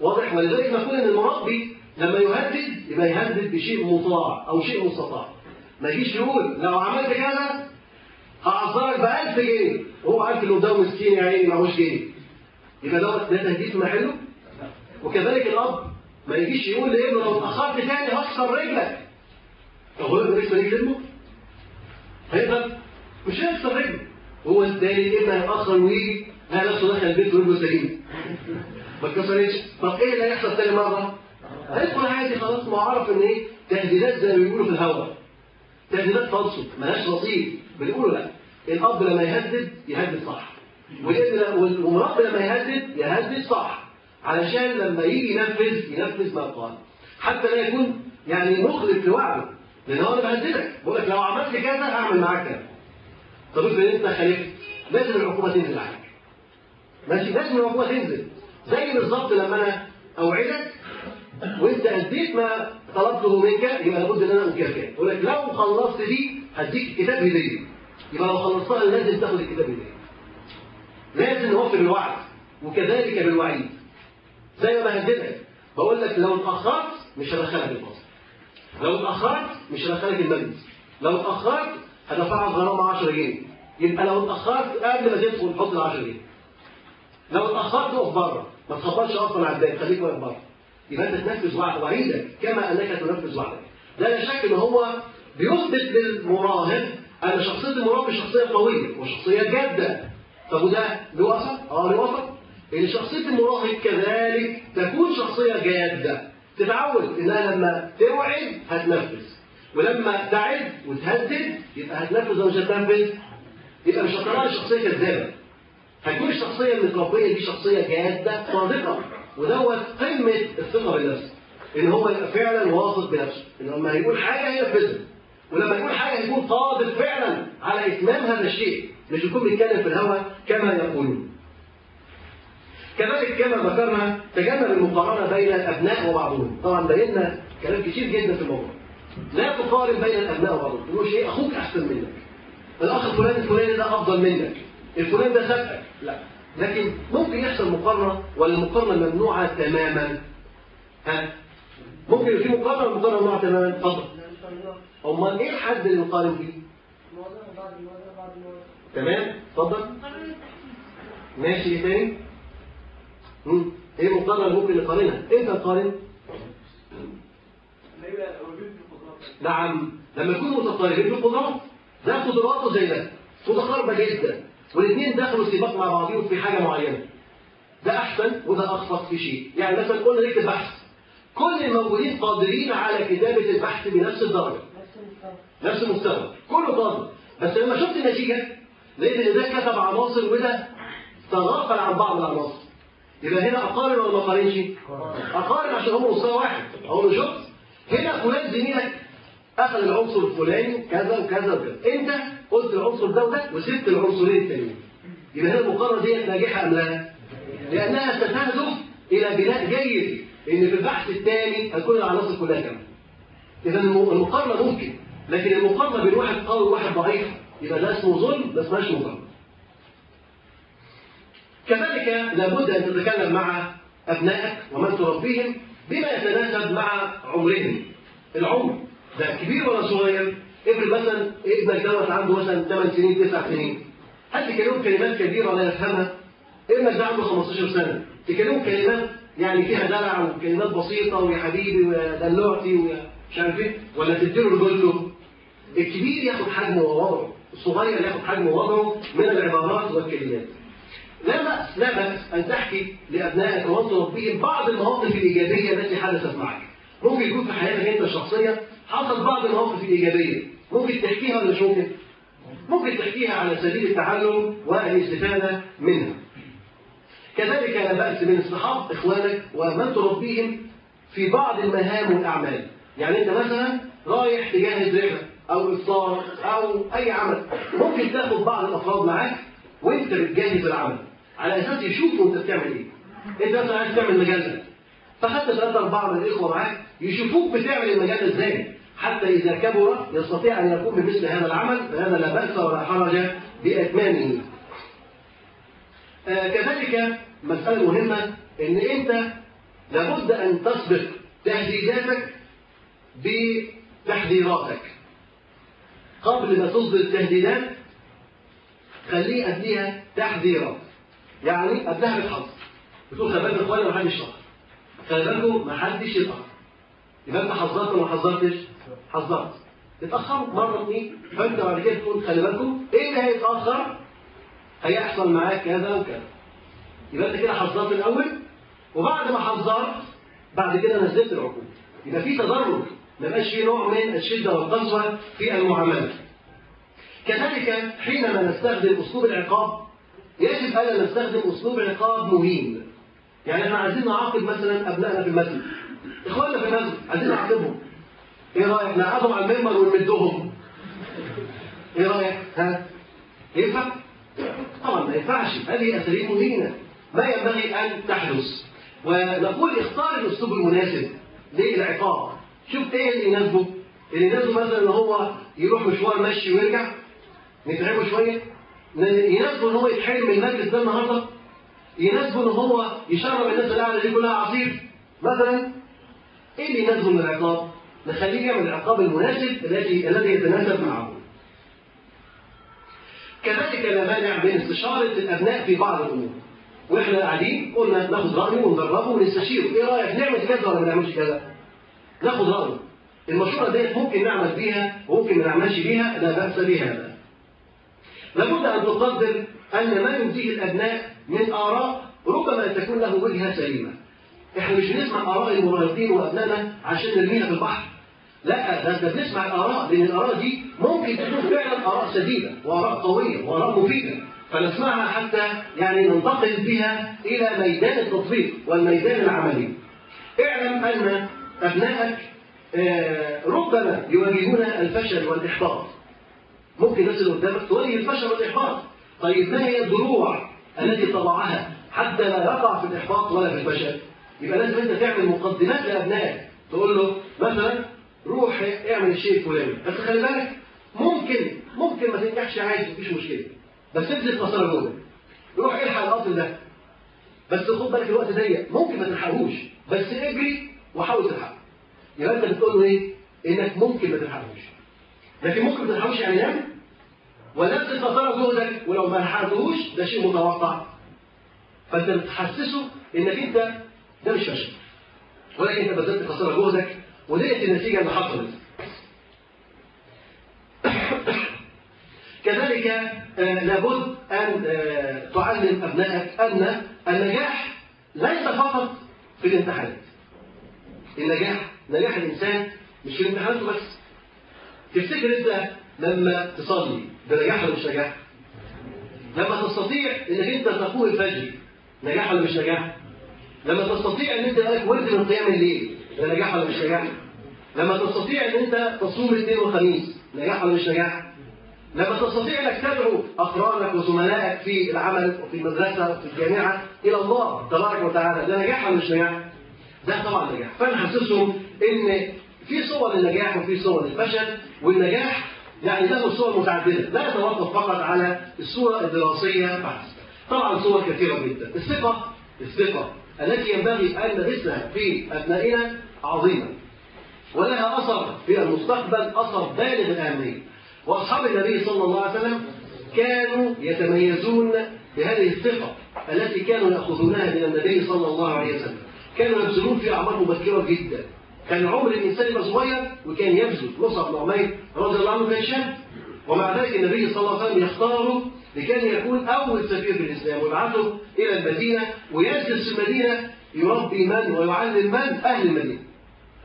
واضح؟ ولذلك نقول إن المربي لما يهدد يبقى يهدد بشيء مطاع أو شيء مستطاع. ما يجيش يقول لو عملت كذا هعذرك ب 1000 جنيه. وهو عارف اللي قدامه مسكين يا عيني معهوش جنيه. يبقى دوت ده تهديد محله وكذلك الأب ما يجيش يقول لابنه لو اتاخرت تاني هكسر رجلك. هو ابنه لسه رجل ابنه هيقدر؟ مش هيكسر رجله. هو التاني الابن هيتاخر ويجي؟ لا نفسه دخل البيت ورجله سليم. ما اتكسرتش. طب إيه اللي هيحصل تاني مرة؟ هيدخل عادي خلاص. ما عرف إن إيه؟ تهديدات زي ما بيقولوا في الهواء تهديدات فالصو. ملهاش نصيب بنقولوا لا. الأب لما يهدد يهدد صح. والابن والمربي لما يهدد يهدد صح. علشان لما يجي ينفذ ينفذ ما قال حتى لا يكون يعني مخلف في وعده لأن هو أنا بهددك. بقول لك لو عملت كذا هعمل معاك كذا. طب افرض أنت خالفت لازم العقوبة تنزل عليك. ماشي؟ لازم العقوبة تنزل. زي بالظبط لما أنا أوعدك وأنت أديت ما طلبته منك يبقى لابد إن أنا اكافئك أقول لك لو خلصت دي هديك الكتاب هديه يبقى لو خلصتها لازم تاخد الكتاب هديه لازم نوفر الوعد. وكذلك بالوعيد. زي ما هددك بقول لك لو اتاخرت مش هدخلك الفصل لو اتاخرت مش هدخلك المجلس. لو اتاخرت هدفعك غرامة 10 جنيه. يبقى لو اتاخرت قبل ما تدخل حط ال 10 جنيه. لو اتاخرت اقف بره ما تخبطش أصلا على الباب خليك واقف بره. يبقى أنت تنفذ وعيدك كما أنك تنفذ وعدك ده لا شك إن هو بيثبت للمراهق أن شخصية المراهق شخصية قوية وشخصية جادة. طب وده له؟ آه له إن شخصية المراهق كذلك تكون شخصية جادة. تتعود إنها لما توعد هتنفذ. ولما تعد وتهدد يبقى هتنفذ ولا مش هتنفذ. يبقى مش هتطلع شخصية كذابة. هتكون الشخصية المتربيه دي شخصية جادة صادقة. ودوت قمة الثقة بالنفس. إن هو يبقى فعلا واثق بنفسه. إن لما يقول حاجة ينفذها ولما يقول حاجة يكون قادر فعلا على إتمام هذا الشيء. مش يكون بيتكلم في الهوى كما يقولون. كذلك كما ذكرنا تجنب المقارنة بين الأبناء وبعضهم. طبعا بينا كلام كتير جدا في الموضوع. لا تقارن بين الأبناء وبعضهم. تقول شيء أخوك أحسن منك. الأخ الفلاني الفلاني ده أفضل منك. الفلان ده سبقك لا. لكن ممكن يحصل مقارنة ولا المقارنة ممنوعة تماما. ها؟ ممكن في مقارنة ولا مقارنة ممنوعة تماما. اتفضل. أمال إيه الحد اللي نقارن فيه؟ تمام؟ اتفضل. ماشي إيه تاني؟ المقارنة اللي ممكن نقارنها إمتى نقارن نعم. لما يكونوا متقاربين في القدرات ده قدراته زي ده متقاربة جدا. والاثنين دخلوا سباق مع بعضهم في حاجة معينة. ده أحسن وده أخفق في شيء. يعني مثلا قلنا نكتب بحث كل الموجودين قادرين على كتابة البحث بنفس الدرجة. نفس المستوى. كله قادر. بس لما شفت النتيجة لقيت إن ده كتب عناصر وده تغافل عن بعض العناصر. يبقى هنا اقارن ولا ما اقارنش؟ اقارن عشان هم مستوى واحد. أقول له شفت هنا فلان زميلك أخذ العنصر الفلاني كذا وكذا وكذا. أنت قلت العنصر ده وده وسبت العنصرين التانيين يبقى هنا المقارنة دي ناجحة أم لا؟ لأنها ستهدف إلى بناء جيد إن في البحث الثاني هتكون العناصر كلها كاملة. اذا الم- المقارنة ممكن لكن المقارنة بين واحد قوي وواحد ضعيف يبقى ده اسمه ظلم ما اسمهاش مقارنة. كذلك لابد أن تتكلم مع أبنائك ومن تربيهم بما يتناسب مع عمرهم. العمر ده كبير ولا صغير؟ افرض مثلا ابنك دوت عنده مثلا 8 سنين 9 سنين. هل تكلمه كلمات كبيرة ولا يفهمها ابنك ده عنده 15 سنة. تكلمه كلمات يعني فيها دلع وكلمات بسيطة ويا حبيبي ويا دلوعتي ويا مش عارف إيه ولا تديله رجله الكبير ياخد حجمه ووضعه الصغير ياخد حجمه ووضعه من العبارات والكلمات. لا بأس لا بأس أن تحكي لأبنائك وأن تربيهم بعض المواقف الإيجابية التي حدثت معك. ممكن يكون في حياتك أنت الشخصية حصل بعض المواقف الإيجابية. ممكن تحكيها ولا مش ممكن؟ ممكن تحكيها على سبيل التعلم والاستفادة منها. كذلك لا بأس من اصطحاب إخوانك ومن تربيهم في بعض المهام والأعمال. يعني أنت مثلا رايح تجهز رحلة أو إفطار أو أي عمل. ممكن تاخد بعض الأفراد معاك وأنت بتجهز العمل. على أساس يشوفوا أنت بتعمل إيه. أنت مثلا عايز تعمل مجلة. فخدت ثلاثة أربعة من الإخوة معاك يشوفوك بتعمل المجلة إزاي. حتى إذا كبر يستطيع أن يقوم بمثل هذا العمل فهذا لا بأس ولا حرج بإتمامه. آه كذلك مسألة مهمة إن أنت لابد أن تسبق تهديداتك بتحذيراتك قبل ما تصدر التهديدات خليه قبليها تحذيرات يعني قبلها بتحذر بتقول خلي بالك اخوانا ما حدش يتأخر خلي بالكم ما حدش يتأخر. يبقى انت حذرت ولا ما حذرتش؟ حذرت اتأخروا. مرة اثنين فانت بعد كده تقول خلي بالكم إيه اللي هيتأخر؟ هيحصل معاك كذا وكذا. يبقى انت كده حذرت الأول وبعد ما حذرت بعد كده نزلت العقوبه يبقى في تدرج. ما يبقاش في نوع من الشدة والقسوه في المعاملة. كذلك حينما نستخدم أسلوب العقاب يجب الا نستخدم أسلوب عقاب مهين. يعني إحنا عايزين نعاقب مثلا أبنائنا في المسجد. إخواننا في المسجد عايزين نعاقبهم. إيه رأيك؟ نقعدهم على المنبر ونمدهم. إيه رأيك؟ ها؟ ينفع؟ طبعا ما ينفعش. هذه أساليب مهينة. ما ينبغي أن تحدث. ونقول اختار الأسلوب المناسب للعقاب. شوف إيه اللي يناسبه. اللي يناسبه مثلا إن هو يروح مشوار مشي ويرجع. نتعبه شوية. يناسبه إن هو يتحرم من المجلس ده النهارده؟ يناسبه إن هو يشرب الناس اللي قاعدة دي كلها عصير؟ مثلا إيه اللي يناسبه من العقاب؟ نخليه يعمل العقاب المناسب الذي الذي يتناسب معه. كذلك لا مانع من استشارة الأبناء في بعض الأمور. وإحنا قاعدين قلنا ناخد رأيه ونجربه ونستشيره. إيه رأيك؟ نعمل كذا ولا ما نعملش كذا؟ ناخد رأيه. المشورة ديت ممكن نعمل بيها وممكن ما نعملش بيها لا بأس بهذا لابد أن تقدر أن ما يؤتيه الأبناء من آراء ربما تكون له وجهة سليمة. إحنا مش بنسمع آراء المراهقين وأبنائنا عشان نرميها في البحر. لا ده انت بنسمع الآراء لأن الآراء دي ممكن تكون فعلا آراء سديده وآراء قوية وآراء مفيدة. فنسمعها حتى يعني ننتقل بها إلى ميدان التطبيق والميدان العملي. اعلم أن أبنائك آه، ربما يواجهون الفشل والإحباط. ممكن الناس اللي قدامك تواجه الفشل والإحباط. طيب ما هي الدروع التي تضعها حتى لا يقع في الإحباط ولا في الفشل يبقى لازم أنت تعمل مقدمات لأبنائك. تقول له مثلا روح اعمل الشيء الفلاني. بس خلي بالك ممكن ممكن ما تنجحش عادي مفيش مشكلة. بس ابذل خسارة جوه روح الحق القطر ده. بس خد بالك الوقت ضيق. ممكن ما تلحقوش بس اجري وحاول تلحقه. يبقى أنت بتقول له إيه؟ إنك ممكن ما تلحقوش لكن ممكن ما تلحقوش يعني نام ونفس خسارة جهدك ولو ما لحقتهوش ده شيء متوقع. فانت بتحسسه إنك أنت ده مش فشل ولكن أنت بذلت خسارة جهدك وديت النتيجة اللي حصلت. كذلك آه، لابد أن آه، تعلم أبنائك أن النجاح ليس فقط في الامتحانات. النجاح نجاح الإنسان مش في الامتحانات بس. تفتكر أنت لما تصلي ده نجاح ولا مش نجاح؟ لما تستطيع انك انت تقوم الفجر نجاح ولا مش نجاح؟ لما تستطيع ان انت لك ورد من قيام الليل ده نجاح ولا مش نجاح؟ لما تستطيع ان انت تصوم الاثنين والخميس نجاح ولا مش نجاح؟ لما تستطيع انك تدعو أقرانك وزملائك في العمل وفي المدرسة وفي الجامعة إلى الله تبارك وتعالى ده نجاح ولا مش نجاح؟ ده طبعا نجاح فأنا حاسسهم إن في صور للنجاح وفي صور للفشل والنجاح يعني له صور متعددة لا يتوقف فقط على الصورة الدراسية بحث طبعا صور كثيرة جدا. الثقة الثقة التي ينبغي أن نرثها في ابنائنا عظيمه ولها أثر في المستقبل أثر بالغ الأهمية. وأصحاب النبي صلى الله عليه وسلم كانوا يتميزون بهذه الثقة التي كانوا يأخذونها من النبي صلى الله عليه وسلم. كانوا يبذلون في اعمار مبكرة جدا. كان عمر الانسان يبقى صغير وكان يبذل مصعب بن عمير رضي الله عنه كان شاب ومع ذلك النبي صلى الله عليه وسلم يختاره لكي يكون أول سفير في الإسلام ويبعثه إلى المدينة ويجلس في المدينة يربي من ويعلم من أهل المدينة.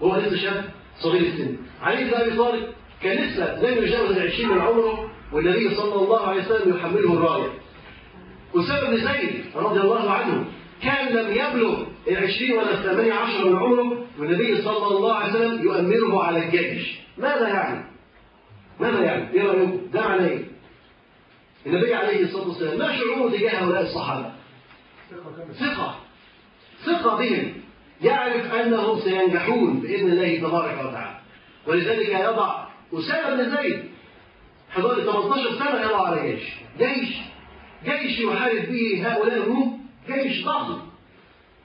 هو لسه شاب صغير السن. علي بن أبي طالب كان لسه لم يجاوز العشرين من عمره والنبي صلى الله عليه وسلم يحمله الراية. أسامة بن زيد رضي الله عنه كان لم يبلغ العشرين ولا الثمانية عشر من عمره والنبي صلى الله عليه وسلم يؤمره على الجيش ماذا يعني؟ ماذا يعني؟ إيه رأيكم؟ ده معناه إيه؟ النبي عليه الصلاة والسلام ما شعوره تجاه هؤلاء الصحابة؟ ثقة ثقة بهم يعرف أنهم سينجحون بإذن الله تبارك وتعالى ولذلك يضع أسامة بن زيد حوالي 18 سنة يضع على جيش جيش جيش يحارب به هؤلاء الروم جيش ضخم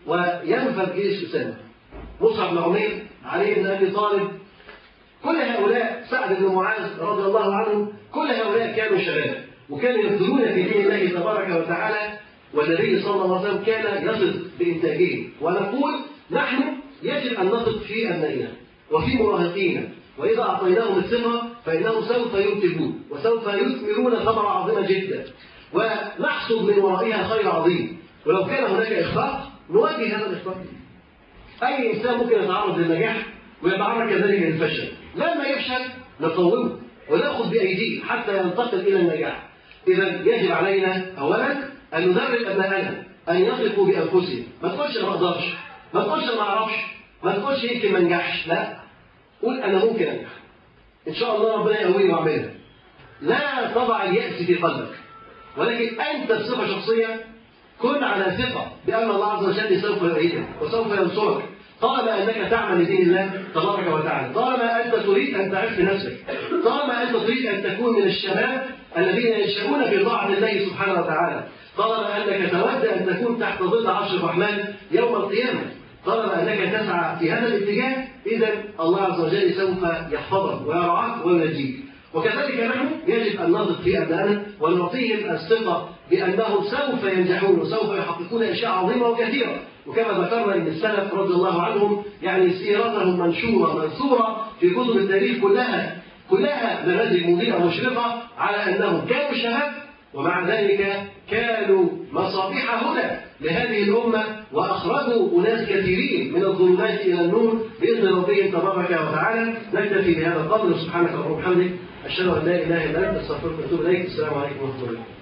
وينفذ جيش أسامة مصعب بن عمير علي بن أبي طالب كل هؤلاء سعد بن معاذ رضي الله عنه كل هؤلاء كانوا شباب وكانوا يبذلون في دين الله تبارك وتعالى والنبي صلى الله عليه وسلم كان يثق بإنتاجهم ونقول نحن يجب أن نثق في أبنائنا وفي مراهقينا وإذا أعطيناهم الثقة فإنهم سوف ينتجون وسوف يثمرون ثمرة عظيمة جدا. ونحصد من ورائها خير عظيم. ولو كان هناك إخفاق نواجه هذا الإخفاق. أي إنسان ممكن يتعرض للنجاح ويتعرض كذلك للفشل. لما يفشل نقومه ونأخذ بأيديه حتى ينتقل إلى النجاح إذا يجب علينا أولا أن ندرب أبنائنا أن يثقوا بأنفسهم. ما تقولش أنا ما أقدرش. ما تقولش أنا ما أعرفش. ما تقولش يمكن ما أنجحش. لا. قول أنا ممكن أنجح. إن شاء الله ربنا يقويني وأعملها لا تضع اليأس في قلبك. ولكن أنت بصفة شخصية كن على ثقة بأن الله عز وجل سوف يعيدك وسوف ينصرك. طالما أنك تعمل لدين الله تبارك وتعالى طالما أنت تريد أن تعرف نفسك طالما أنت تريد أن تكون من الشباب الذين ينشؤون في طاعة الله سبحانه وتعالى طالما أنك تود أن تكون تحت ظل عرش الرحمن يوم القيامة طالما أنك تسعى في هذا الاتجاه إذا الله عز وجل سوف يحفظك ويرعاك وينجيك. وكذلك نحن يجب أن نثق في أبنائنا ونعطيهم الثقة بأنهم سوف ينجحون وسوف يحققون أشياء عظيمة وكثيرة. وكما ذكرنا إن السلف رضي الله عنهم يعني سيرتهم منشورة منثورة في كتب التاريخ كلها كلها نماذج مضيئة مشرقة على أنهم كانوا شباب ومع ذلك كانوا مصابيح هدى لهذه الأمة وأخرجوا أناس كثيرين من الظلمات إلى النور بإذن ربهم تبارك وتعالى. نكتفي بهذا القدر. سبحانك اللهم وبحمدك أشهد أن لا إله إلا أنت أستغفرك وأتوب إليك. السلام عليكم ورحمة الله.